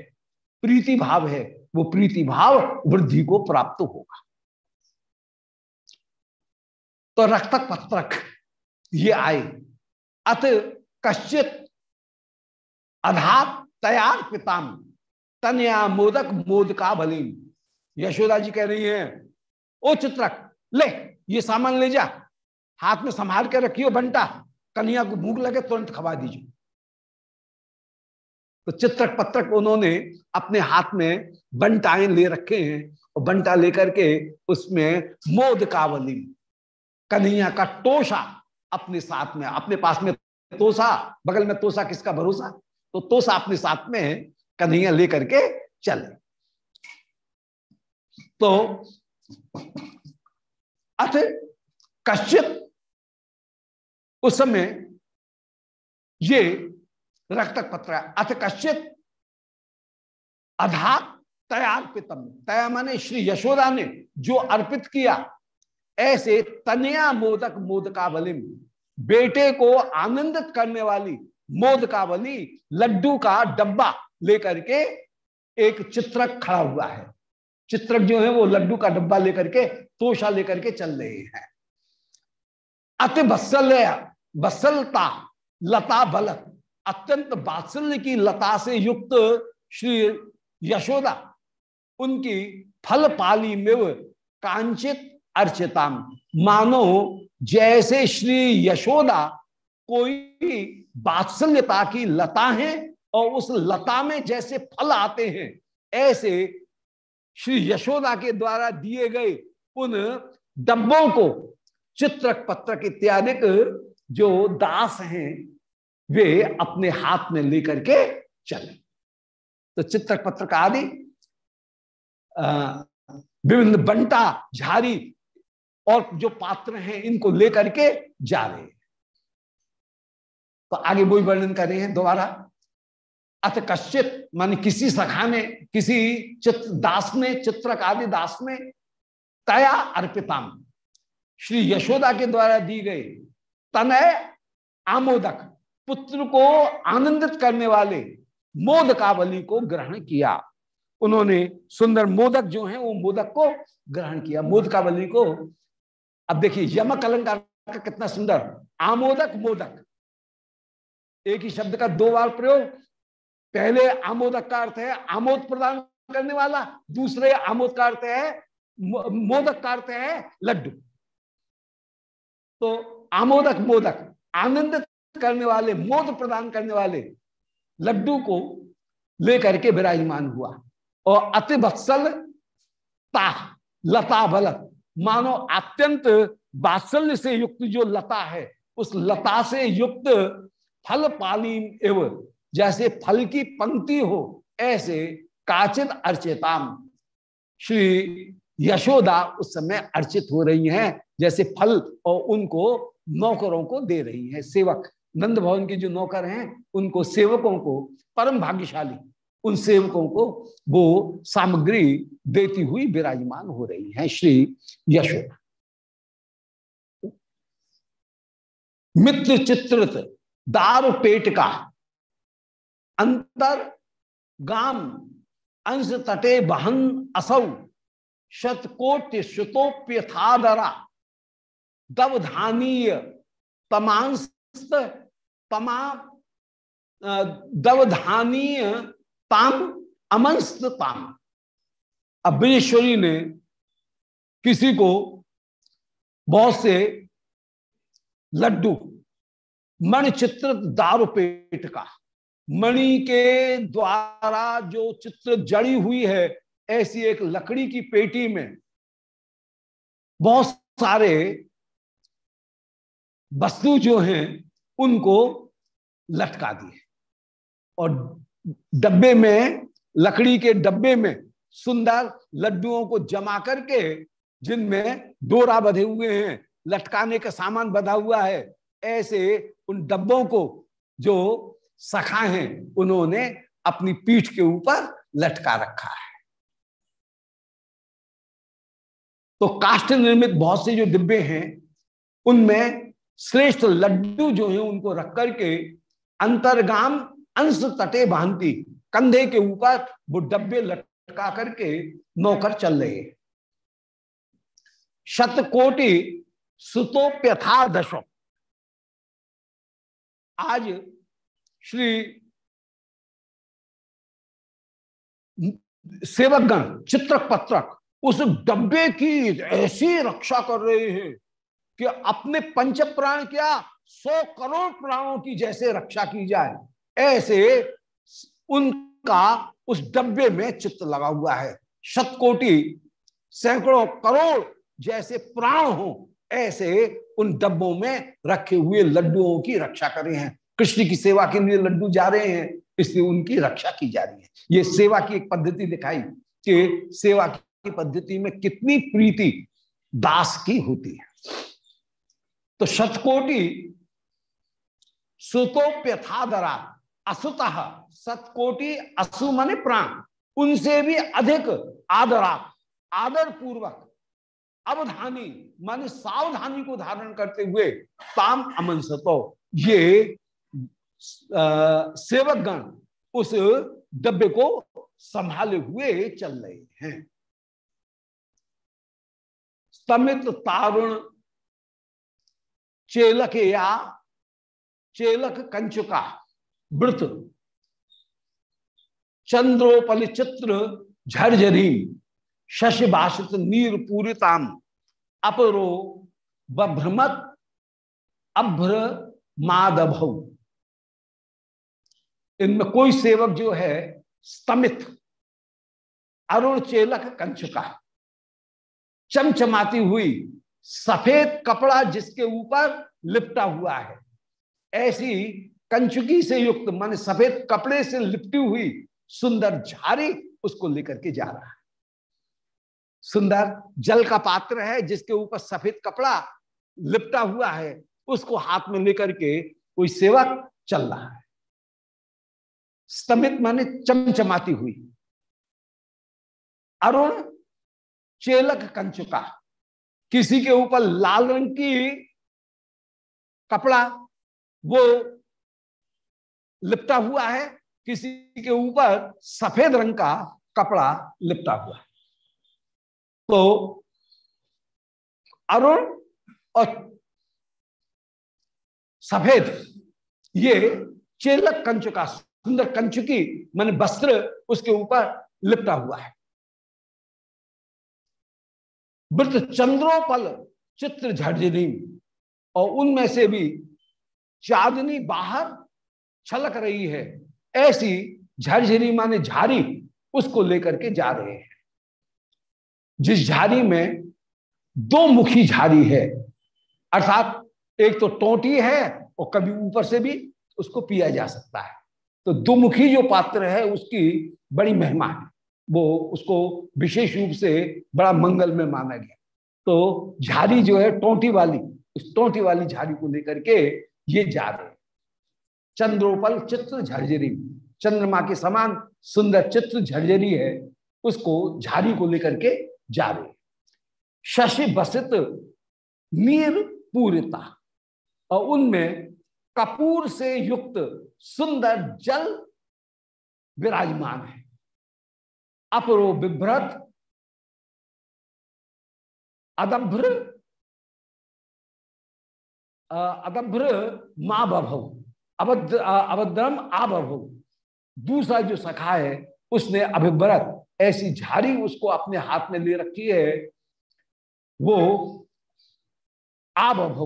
प्रीति भाव है, वो प्रीति भाव वृद्धि को प्राप्त होगा। तो रक्तक पत्रक, ये आए। अत कश्चित अधात तैयार पिताम, तनया मोदक मोद का बलीम। यशोदा जी कह रही है, ओ चित्रक, ले, ये सामान ले जा। हाथ में संभाल के रखियो बंटा। कन्या को भूख लगे, तुरंत खवा दीजिए। तो चित्रक पत्रक उन्होंने अपने हाथ में बंटाएँ ले रखे हैं और बंटा लेकर के उसमें मोद कावली कन्हैया का टोसा अपने साथ में, अपने पास में तोसा बगल में तोसा किसका भरोसा? तो तोसा अपने साथ में कन्हैया लेकर के चले। तो अथ कश्चित उस समय ये रक्तक पत्र अथ कश्चित अधा तयार पितम तया माने श्री यशोदा ने जो अर्पित किया, ऐसे तनया मोदक मोदकावलिम बेटे को आनंदित करने वाली मोदकावली, लड्डू का डब्बा लेकर के एक चित्रक खड़ा हुआ है। चित्रक जो है वो लड्डू का डब्बा लेकर के, तोशा लेकर के चल रहे हैं। अति बत्सल बत्सलता लता बल। अत्यंत बात्सल्य की लता से युक्त श्री यशोदा, उनकी फल पाली में कांचित अर्चिताम। मानो जैसे श्री यशोदा कोई बात्सल्यता की लता है और उस लता में जैसे फल आते हैं, ऐसे श्री यशोदा के द्वारा दिए गए उन डब्बों को चित्रक पत्रक इत्यादि जो दास हैं, वे अपने हाथ में लेकर के चले। तो चित्रक पत्रक आदि विभिन्न बंटा, झारी और जो पात्र हैं, इनको लेकर के जा रहे हैं। तो आगे वही वर्णन कर रहे हैं दोबारा। अत कश्चित, मान किसी सखा ने, किसी चित्र दास ने चित्रक आदि दास ने तया अर्पिताम। श्री यशोदा के द्वारा दी गई तनय आमोदक, पुत्र को आनंदित करने वाले मोदकावली को ग्रहण किया। उन्होंने सुंदर मोदक जो है, वो मोदक को ग्रहण किया। मोदकावली को, अब देखिए, यमक अलंकार का कितना सुंदर। आमोदक, मोदक। एक ही शब्द का दो बार प्रयोग। पहले आमोदक का अर्थ है आमोद प्रदान करने वाला, दूसरे आमोद का अर्थ है मोदक का अर्थ है लड्डू। तो आमोदक मोदक, आनंदित करने वाले, मोद प्रदान करने वाले लड्डू को लेकर के विराजमान हुआ। और अति वत्सल ता, लता बलत। मानो अत्यंत बात्सल्य से युक्त जो लता है, उस लता से युक्त फल पाली एवं, जैसे फल की पंक्ति हो, ऐसे काचित अर्चिताम। श्री यशोदा उस समय अर्चित हो रही हैं, जैसे फल, और उनको नौकरों को दे रही है, सेवक। नंद भवन के जो नौकर हैं, उनको सेवकों को परम भाग्यशाली, उन सेवकों को वो सामग्री देती हुई विराजमान हो रही है, श्री यशोदा। मित्र चित्रित, दार पेट का, अंतर गाम, अंश तटे बहन असौ शतकोट्य श्रुतोप्यथादरा दवधानीय तमांस तमा दवधानीय, ताम, अमंस्त ताम। अब ब्रजेश्वरी ने किसी को बहुत से लड्डू मण चित्र दारू पेट का, मणि के द्वारा जो चित्र जड़ी हुई है, ऐसी एक लकड़ी की पेटी में बहुत सारे वस्तु जो हैं, उनको लटका दिए। और डब्बे में, लकड़ी के डब्बे में सुंदर लड्डुओं को जमा करके, जिनमें डोरा बधे हुए हैं, लटकाने का सामान बधा हुआ है, ऐसे उन डब्बों को जो सखा हैं, उन्होंने अपनी पीठ के ऊपर लटका रखा है। तो काष्ठ निर्मित बहुत से जो डिब्बे हैं, उनमें श्रेष्ठ लड्डू जो है उनको रख करके अंतर्गाम अंश तटे बांधती, कंधे के ऊपर वो डब्बे लटका करके नौकर चल रहे शतकोटि सुतोप्यथा दशो आज श्री सेवकगण चित्रक पत्रक उस डब्बे की ऐसी रक्षा कर रहे हैं। कि अपने पंच प्राण क्या? सौ करोड़ प्राणों की जैसे रक्षा की जाए। ऐसे उनका उस डब्बे में चित्र लगा हुआ है। शतकोटि, सैकड़ों करोड़ जैसे प्राण हो, ऐसे उन डब्बों में रखे हुए लड्डुओं की रक्षा कर हैं। कृष्ण की सेवा के लिए लड्डू जा रहे हैं, इसलिए उनकी रक्षा की जा रही है। ये सेवा की एक पद्धति दिखाई कि सेवा की पद्धति में कितनी प्रीति दास की होती है। तो शतकोटि सुतोप्यथादरा असुत सतकोटि असु मने प्राण, उनसे भी अधिक आदरा आदर पूर्वक अवधानी, माने सावधानी को धारण करते हुए ताम अमन सतो ये सेवक गण उस डब्बे को संभाले हुए चल रहे हैं। स्तमित तारुण चेलक या चेलक कंचुका वृत चंद्रोपल चित्र झरझरी शशि नीर पूरिताम, अपरो बभ्रमत अभ्र माधव इनमें कोई सेवक जो है, स्तमित। अरुण चेलक कंचुका। चमचमाती हुई सफ़ेद कपड़ा जिसके ऊपर लिपटा हुआ है। ऐसी कंचुकी से युक्त, मान सफ़ेद कपड़े से लिपटी हुई सुंदर झारी उसको लेकर के जा रहा है। सुंदर जल का पात्र है जिसके ऊपर सफ़ेद कपड़ा लिपटा हुआ है, उसको हाथ में लेकर के कोई सेवक चल रहा है। स्तमित माने चमचमाती हुई। अरुण चेलक कंचुका। किसी के ऊपर लाल रंग की कपड़ा वो लिपटा हुआ है, किसी के ऊपर सफ़ेद रंग का कपड़ा लिपटा हुआ है। तो अरुण और सफ़ेद, ये चेलक कंच का, सुंदर कंच की, मान वस्त्र उसके ऊपर लिपटा हुआ है। वृत चंद्रोपल चित्र झड़झरी और उनमें से भी चांदनी बाहर छलक रही है। ऐसी झरझरी माने झारी उसको लेकर के जा रहे हैं। जिस झारी में दो मुखी झारी है, अर्थात एक तो टोटी है और कभी ऊपर से भी उसको पिया जा सकता है। तो दो मुखी जो पात्र है उसकी बड़ी महिमा है। वो उसको विशेष रूप से बड़ा मंगल में माना गया। तो झाड़ी जो है, टोटी वाली, उस टोटी वाली झाड़ी को लेकर के ये जा रहे चंद्रोपल चित्र झरझरी चंद्रमा के समान सुंदर चित्र झरझरी है, उसको झारी को लेकर के जा रहे शशि बसित नीर पूरिता, और उनमें कपूर से युक्त सुंदर जल विराजमान है। अपरो विभ्रत अदभ्र अदभ्र माँ बभव अभद्र अभद्रम आभव दूसरा जो सखा है, उसने अभिव्रत ऐसी झाड़ी उसको अपने हाथ में ले रखी है, वो आभव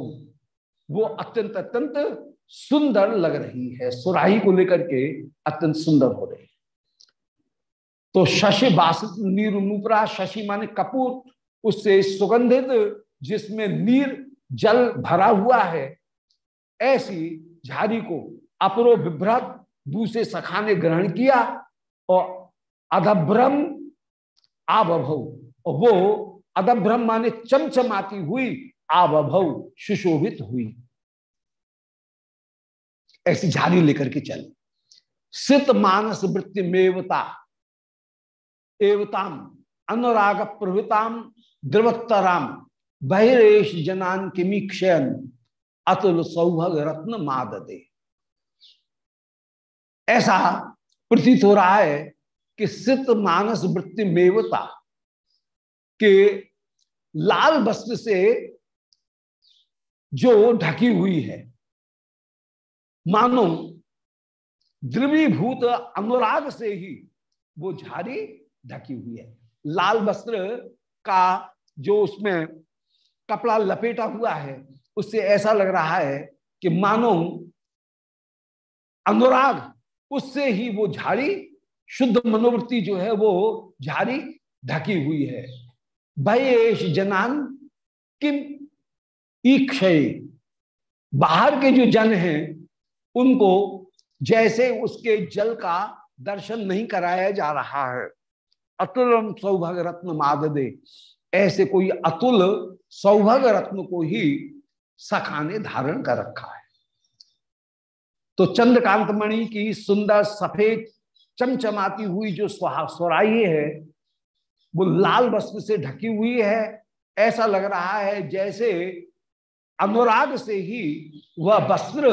वो अत्यंत अत्यंत सुंदर लग रही है। सुराही को लेकर के अत्यंत सुंदर हो रही तो शशि बासित नीर नूपरा, शशि माने कपूर, उससे सुगंधित, जिसमें नीर जल भरा हुआ है, ऐसी झारी को अपरो विभ्रत दूसरे सखा ने ग्रहण किया, और अधभ्रम और वो अधभ्रम माने चमचमाती हुई आबभव सुशोभित हुई। ऐसी झाड़ी लेकर के चल। सित मानस वृत्ति मेवता एवताम अनुराग प्रवृताम द्रवत्तराम, बहिरेश जनान किमी क्षयन अतुल सौभग रत्न माददे ऐसा प्रतीत हो रहा है कि सित मानस वृत्ति मेवता के लाल वस्त्र से जो ढकी हुई है, मानो द्रवीभूत अनुराग से ही वो झाड़ी ढकी हुई है। लाल वस्त्र का जो उसमें कपड़ा लपेटा हुआ है, उससे ऐसा लग रहा है कि मानो अनुराग, उससे ही वो झाड़ी, शुद्ध मनोवृत्ति जो है वो झाड़ी ढकी हुई है। भयेश जनान, किम ईक्षय। बाहर के जो जन हैं, उनको जैसे उसके जल का दर्शन नहीं कराया जा रहा है। अतुल सौभाग्य रत्न माददे ऐसे कोई अतुल सौभाग्य रत्न को ही सखा ने धारण कर रखा है। तो चंद्रकांत मणि की सुंदर सफ़ेद चमचमाती हुई जो स्वराई है, वो लाल वस्त्र से ढकी हुई है। ऐसा लग रहा है जैसे अनुराग से ही वह वस्त्र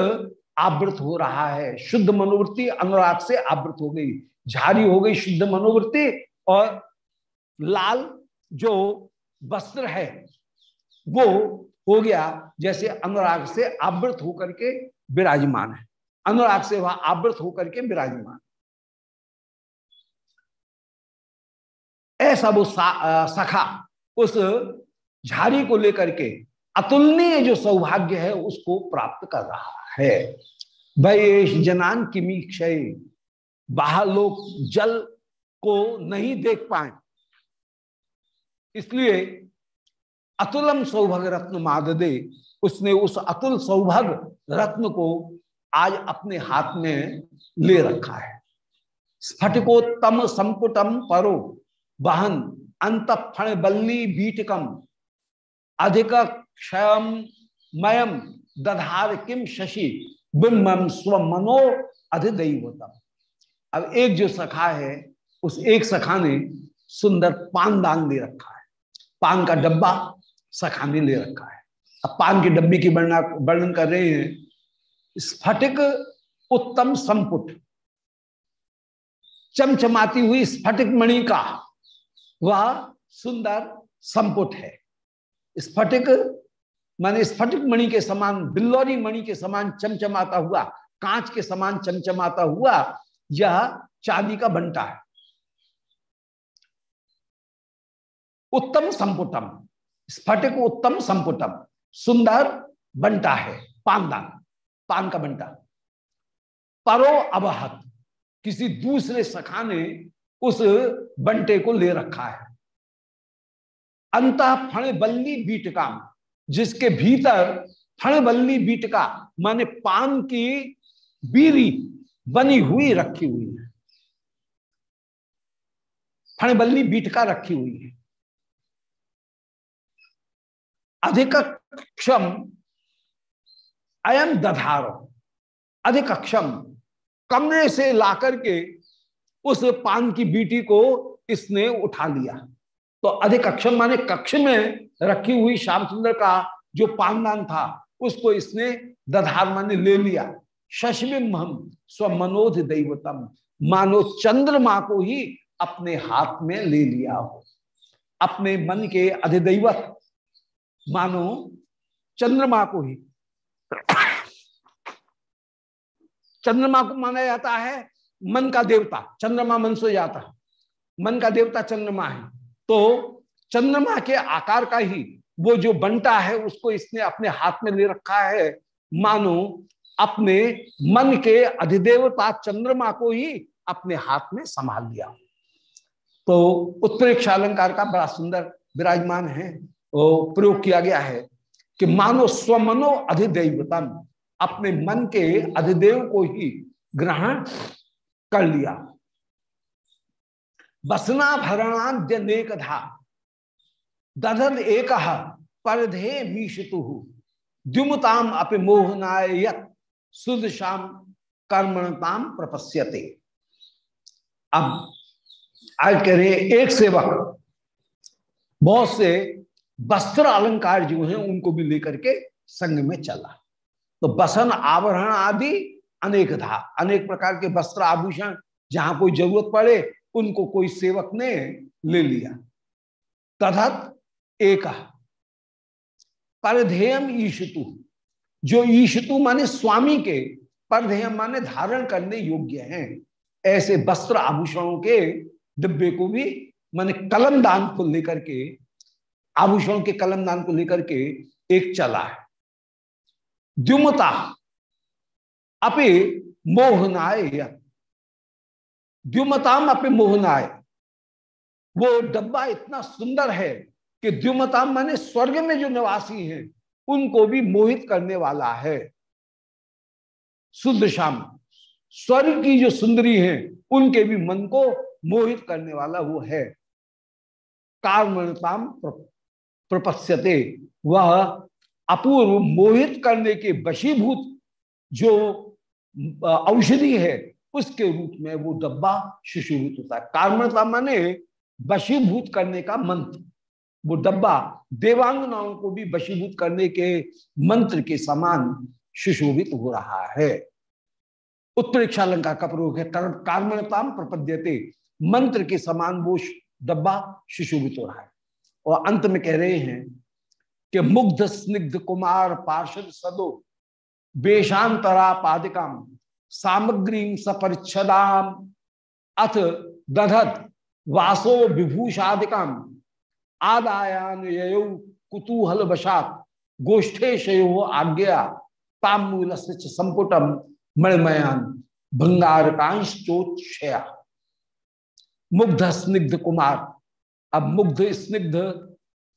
आवृत हो रहा है। शुद्ध मनोवृत्ति अनुराग से आवृत हो गई। झारी हो गई शुद्ध मनोवृत्ति। और लाल जो वस्त्र है, वो हो गया जैसे अनुराग से आवृत होकर के विराजमान है। अनुराग से वह आवृत होकर के विराजमान। ऐसा वो सखा उस झाड़ी को लेकर के अतुलनीय जो सौभाग्य है उसको प्राप्त कर रहा है। भयेश जनान किमी क्षय बाहर लोग जल को नहीं देख पाए। इसलिए अतुलम सौभाग्य रत्न माददे, उसने उस अतुल सौभाग्य रत्न को आज अपने हाथ में ले रखा है। स्फटिकोत्तम संपुटम परो, बहन अंत फण बल्ली बीटकम अधिक क्षयम मयम दधार किम शशि, बिम्बम स्व मनो अधिदैवतम। अब एक जो सखा है उस एक सखा ने सुंदर पान दान दे रखा है। पान का डब्बा सखा ने ले रखा है। अब पान के डब्बे की वर्णा वर्णन कर रहे हैं। स्फटिक उत्तम संपुट। चमचमाती हुई स्फटिक मणि का वह सुंदर संपुट है। स्फटिक माने स्फटिक मणि के समान, बिल्लौरी मणि के समान चमचमाता हुआ, कांच के समान चमचमाता हुआ, यह चांदी का बंटा है। उत्तम संपुटम। स्फटिक उत्तम संपुटम। सुंदर बंटा है। पानदान पान का बंटा परो अवहत। किसी दूसरे सखा ने उस बंटे को ले रखा है। अंत फण बल्ली बीटका। जिसके भीतर फण बल्ली बीटका, माने पान की बीरी बनी हुई रखी हुई है। फण बल्ली बीटका रखी हुई है। अधिक क्षम अयम दधारो। अधिक क्षम कमरे से लाकर के उस पान की बीटी को इसने उठा लिया। तो अधिक अक्षम माने कक्ष में रखी हुई श्याम सुंदर का जो पानदान था, उसको इसने दधार माने ले लिया। शशबिम हम स्वमनोध दैवतम, मानो चंद्रमा को ही अपने हाथ में ले लिया हो। अपने मन के अधिदैवत मानो चंद्रमा को ही। चंद्रमा को माना जाता है मन का देवता, चंद्रमा मन से जाता है। मन का देवता चंद्रमा है। तो चंद्रमा के आकार का ही वो जो बंटा है, उसको इसने अपने हाथ में ले रखा है। मानो अपने मन के अधिदेवता चंद्रमा को ही अपने हाथ में संभाल लिया। तो उत्प्रेक्ष अलंकार का बड़ा सुंदर विराजमान है। प्रयोग किया गया है कि मानो स्वमनो अधिदेवतम अपने मन के अधिदेव को ही ग्रहण कर लिया। बसना भरणाद्यनेक धा दधन एक परधे मीशतु द्युमताम अपि मोहनाय सुदशाम कर्मणताम प्रपस्यते अब आज कह रहे एक सेवक बहुत से वस्त्र अलंकार जो हैं, उनको भी लेकर के संग में चला। तो बसन, आवरण आदि अनेक था। अनेक प्रकार के वस्त्र आभूषण, जहाँ कोई ज़रूरत पड़े, उनको कोई सेवक ने ले लिया। तथत एक। परधेयम ईशतु जो ईशतु माने स्वामी के, परधेयम माने धारण करने योग्य हैं। ऐसे वस्त्र आभूषणों के डिब्बे को भी, माने कलम दान को लेकर के आभूषणों के कलम दान को लेकर के एक चला है। द्युमता अपे मोहनाय द्युमताम अपे मोहनाय। वो डब्बा इतना सुंदर है कि द्युमताम माने स्वर्ग में जो निवासी हैं, उनको भी मोहित करने वाला है। शुद्ध श्याम, स्वर्ग की जो सुंदरी हैं, उनके भी मन को मोहित करने वाला वो है। कार्मणताम प्रपस्यते वह अपूर्व मोहित करने के वशीभूत जो औषधि है, उसके रूप में वो डब्बा सुशोभित होता है। कार्मणता माने वशीभूत करने का मंत्र। वो डब्बा देवांगनाओं को भी वशीभूत करने के मंत्र के समान सुशोभित हो रहा है। उत्प्रेक्षा अलंकार का प्रयोग है। कार्मणताम प्रपद्यते। मंत्र के समान वो डब्बा सुशोभित हो रहा है। और अंत में कह रहे हैं कि मुग्ध स्निग्ध कुमार पार्षद सदो वेशांतरा पादिकाम सामग्री सपरिच्छदाम, अथ दधत वासो विभूषादिकाम आदायान कुतूहल वशात गोष्ठेशयो आज्ञा तामूल संपुटम, मणिमयान भंगारकांश चोक्षया मुग्ध स्निग्ध कुमार अब मुग्ध स्निग्ध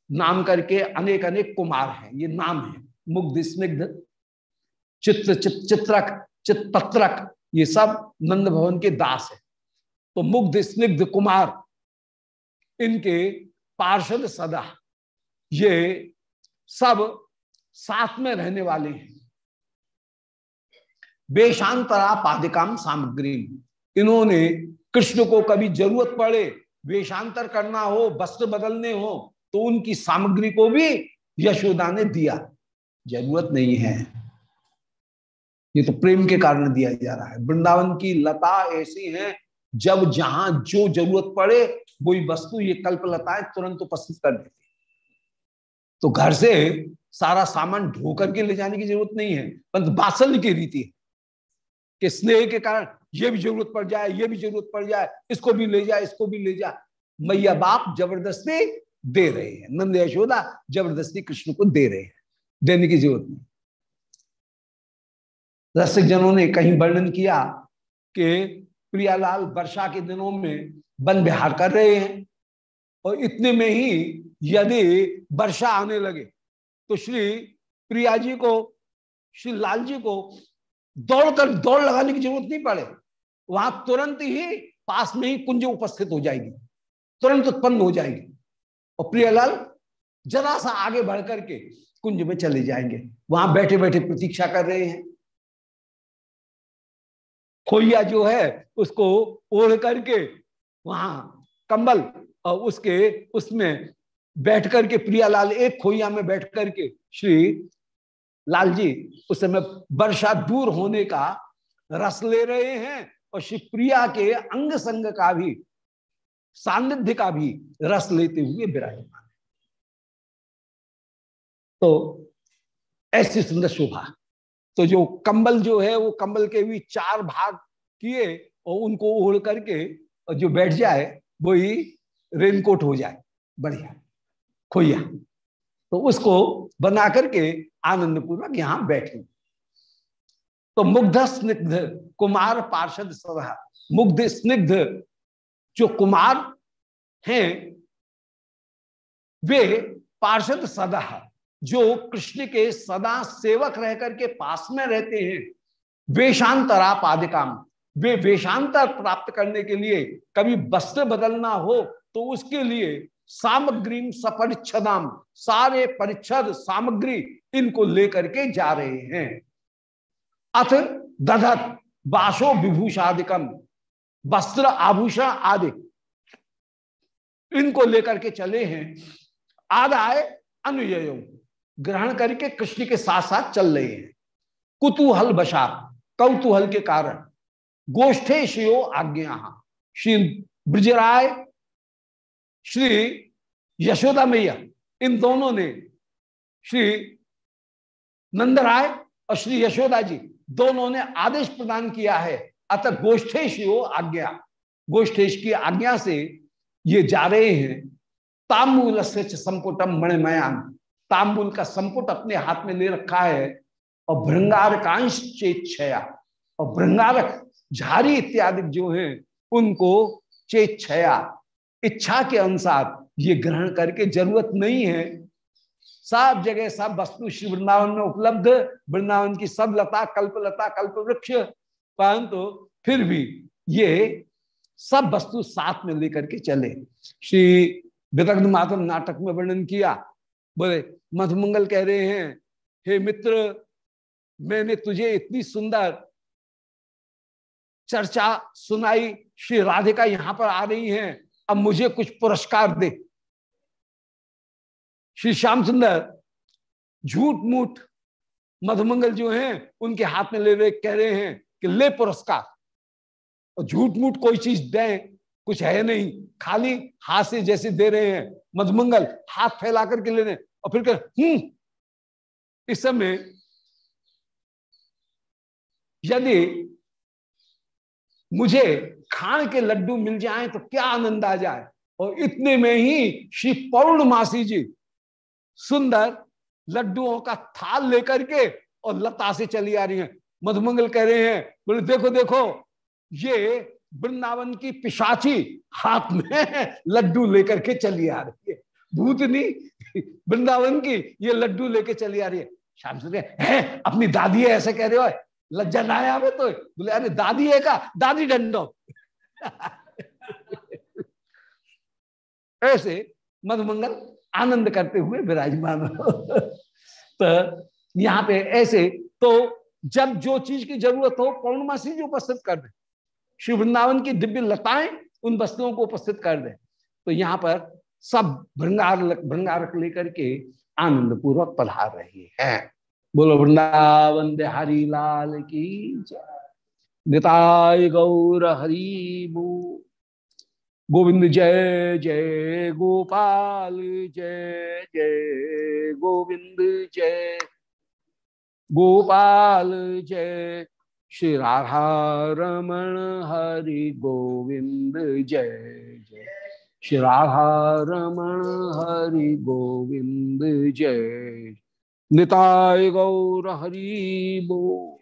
नाम करके अनेक अनेक कुमार हैं ये नाम है। मुग्ध स्निग्ध चित्र चित, चित्रक चित्पत्रक ये सब नंद भवन के दास है। तो मुग्ध स्निग्ध कुमार इनके पार्षद सदा ये सब साथ में रहने वाले हैं। बेशांतरा पादिकाम सामग्री इन्होंने कृष्ण को कभी ज़रूरत पड़े वेशांतर करना हो, वस्त्र बदलने हो तो उनकी सामग्री को भी यशोदा ने दिया। ज़रूरत नहीं है। ये तो प्रेम के कारण दिया जा रहा है। वृंदावन की लता ऐसी है, जब जहाँ जो ज़रूरत पड़े, वही वस्तु, ये कल्प लताएँ तुरंत उपस्थित कर देती तो घर से सारा सामान ढो करके ले जाने की ज़रूरत नहीं है, परंतु बासल की रीति है। कि स्नेह के कारण ये भी ज़रूरत पड़ जाए, ये भी ज़रूरत पड़ जाए, इसको भी ले जाए इसको भी ले जाए मैया बाप ज़बरदस्ती दे रहे हैं। नंद यशोदा ज़बरदस्ती कृष्ण को दे रहे हैं। देने की ज़रूरत नहीं। रसिक जनों ने कहीं वर्णन किया कि प्रियालाल वर्षा के दिनों में वन विहार कर रहे हैं और इतने में ही यदि वर्षा आने लगे तो श्री प्रिया जी को, श्री लाल जी को दौड़ कर दौड़ लगाने की ज़रूरत नहीं पड़े। वहाँ तुरंत ही पास में ही कुंज उपस्थित हो जाएगी, तुरंत उत्पन्न हो जाएगी। और प्रियलाल जरा सा आगे बढ़ करके कुंज में चले जाएँगे। वहाँ बैठे बैठे प्रतीक्षा कर रहे हैं। खोइया जो है, उसको ओढ़ करके वहाँ कंबल और उसके उसमें बैठ करके प्रियालाल एक खोइया में बैठ करके श्री लाल जी उस समय वर्षा दूर होने का रस ले रहे हैं। और शिवप्रिया के अंग संग का भी सानिध्य का भी रस लेते हुए विराजमान है। तो ऐसी सुंदर शोभा। तो जो कंबल जो है, वो कंबल के भी चार भाग किए और उनको ओढ़ करके और जो बैठ जाए वो वही रेनकोट हो जाए। बढ़िया। खोया। तो उसको बना करके आनंद पूर्वक यहाँ बैठे। तो मुग्ध स्निग्ध कुमार पार्षद सदा मुग्ध स्निग्ध जो कुमार हैं, वे पार्षद सदा जो कृष्ण के सदा सेवक रह करके पास में रहते हैं वेशांतरा पादिकाम वे वेशांतर प्राप्त करने के लिए कभी वस्त्र बदलना हो तो उसके लिए सामग्री सपरिच्छदाम, सारे परिच्छद सामग्री इनको लेकर के जा रहे हैं। अथ दधत बाशो विभूषादिकम, वस्त्र आभूषण आदि। इनको लेकर के चले हैं आदाय अनुय ग्रहण करके कृष्ण के साथ साथ चल रहे हैं। कुतूहल बशा, कौतूहल के कारण। गोष्ठे शिव आज्ञा। श्री ब्रजराय, श्री यशोदा मैया, इन दोनों ने श्री नंदराय और श्री यशोदा जी दोनों ने आदेश प्रदान किया है। अतः गोष्ठेश आज्ञा। गोष्ठेश की आज्ञा से ये जा रहे हैं। तांबूल संपुटम मणिमयान। तांबूल का संपुट अपने हाथ में ले रखा है। और भृंगार कांश चेत और भृंगारक झारी इत्यादि जो हैं, उनको चेत इच्छा के अनुसार ये ग्रहण करके ज़रूरत नहीं है। सब जगह सब वस्तु श्री वृंदावन में उपलब्ध, वृंदावन की सब लता, कल्प लता, कल्प वृक्ष, परंतु फिर भी ये सब वस्तु साथ में लेकर के चले। श्री विदग्ध माधव नाटक में वर्णन किया, बोले, मधुमंगल कह रहे हैं, हे मित्र, मैंने तुझे इतनी सुंदर चर्चा सुनाई, श्री राधिका यहाँ पर आ रही हैं, अब मुझे कुछ पुरस्कार दे। श्री श्याम सुंदर, झूठ मूठ मधुमंगल जो हैं, उनके हाथ में ले रहे कह रहे हैं कि ले पुरस्कार। और झूठ मूठ कोई चीज़ दें, कुछ है नहीं, खाली हाथ से जैसे दे रहे हैं, मधुमंगल हाथ फैला करके ले रहे और फिर कर हम्म इस समय यदि मुझे खान के लड्डू मिल जाएँ तो क्या आनंद आ जाए? और इतने में ही श्री पौर्णमासी जी सुंदर लड्डुओं का थाल लेकर के और लता से चली आ रही है। मधुमंगल कह रहे हैं, बोले, देखो देखो, ये वृंदावन की पिशाची हाथ में लड्डू लेकर के चली आ रही है। भूतनी वृंदावन की ये लड्डू लेके चली आ रही है। शाम सुन है, अपनी दादी है, ऐसे कह रहे हो? लज्जा ना आवे तो? बोले, अरे, दादी है का, दादी डंडो। ऐसे मधुमंगल आनंद करते हुए विराजमान तो यहाँ पे ऐसे तो जब जो चीज़ की ज़रूरत हो पौर्णमासी जी उपस्थित कर दे। श्री वृंदावन की दिव्य लताएँ उन वस्तुओं को उपस्थित कर दे। तो यहाँ पर सब भृंगार भृंगारक लेकर के आनंद पूर्वक पधार रहे हैं। बोलो, वृंदावन बिहारी लाल की निताय गौर हरी बो गोविंद जय जय गोपाल, जय जय गोविंद, जय गोपाल, जय श्री राधा रमण हरि गोविंद, जय जय श्री राधा रमण हरि गोविंद, जय। निताय गौर हरि बो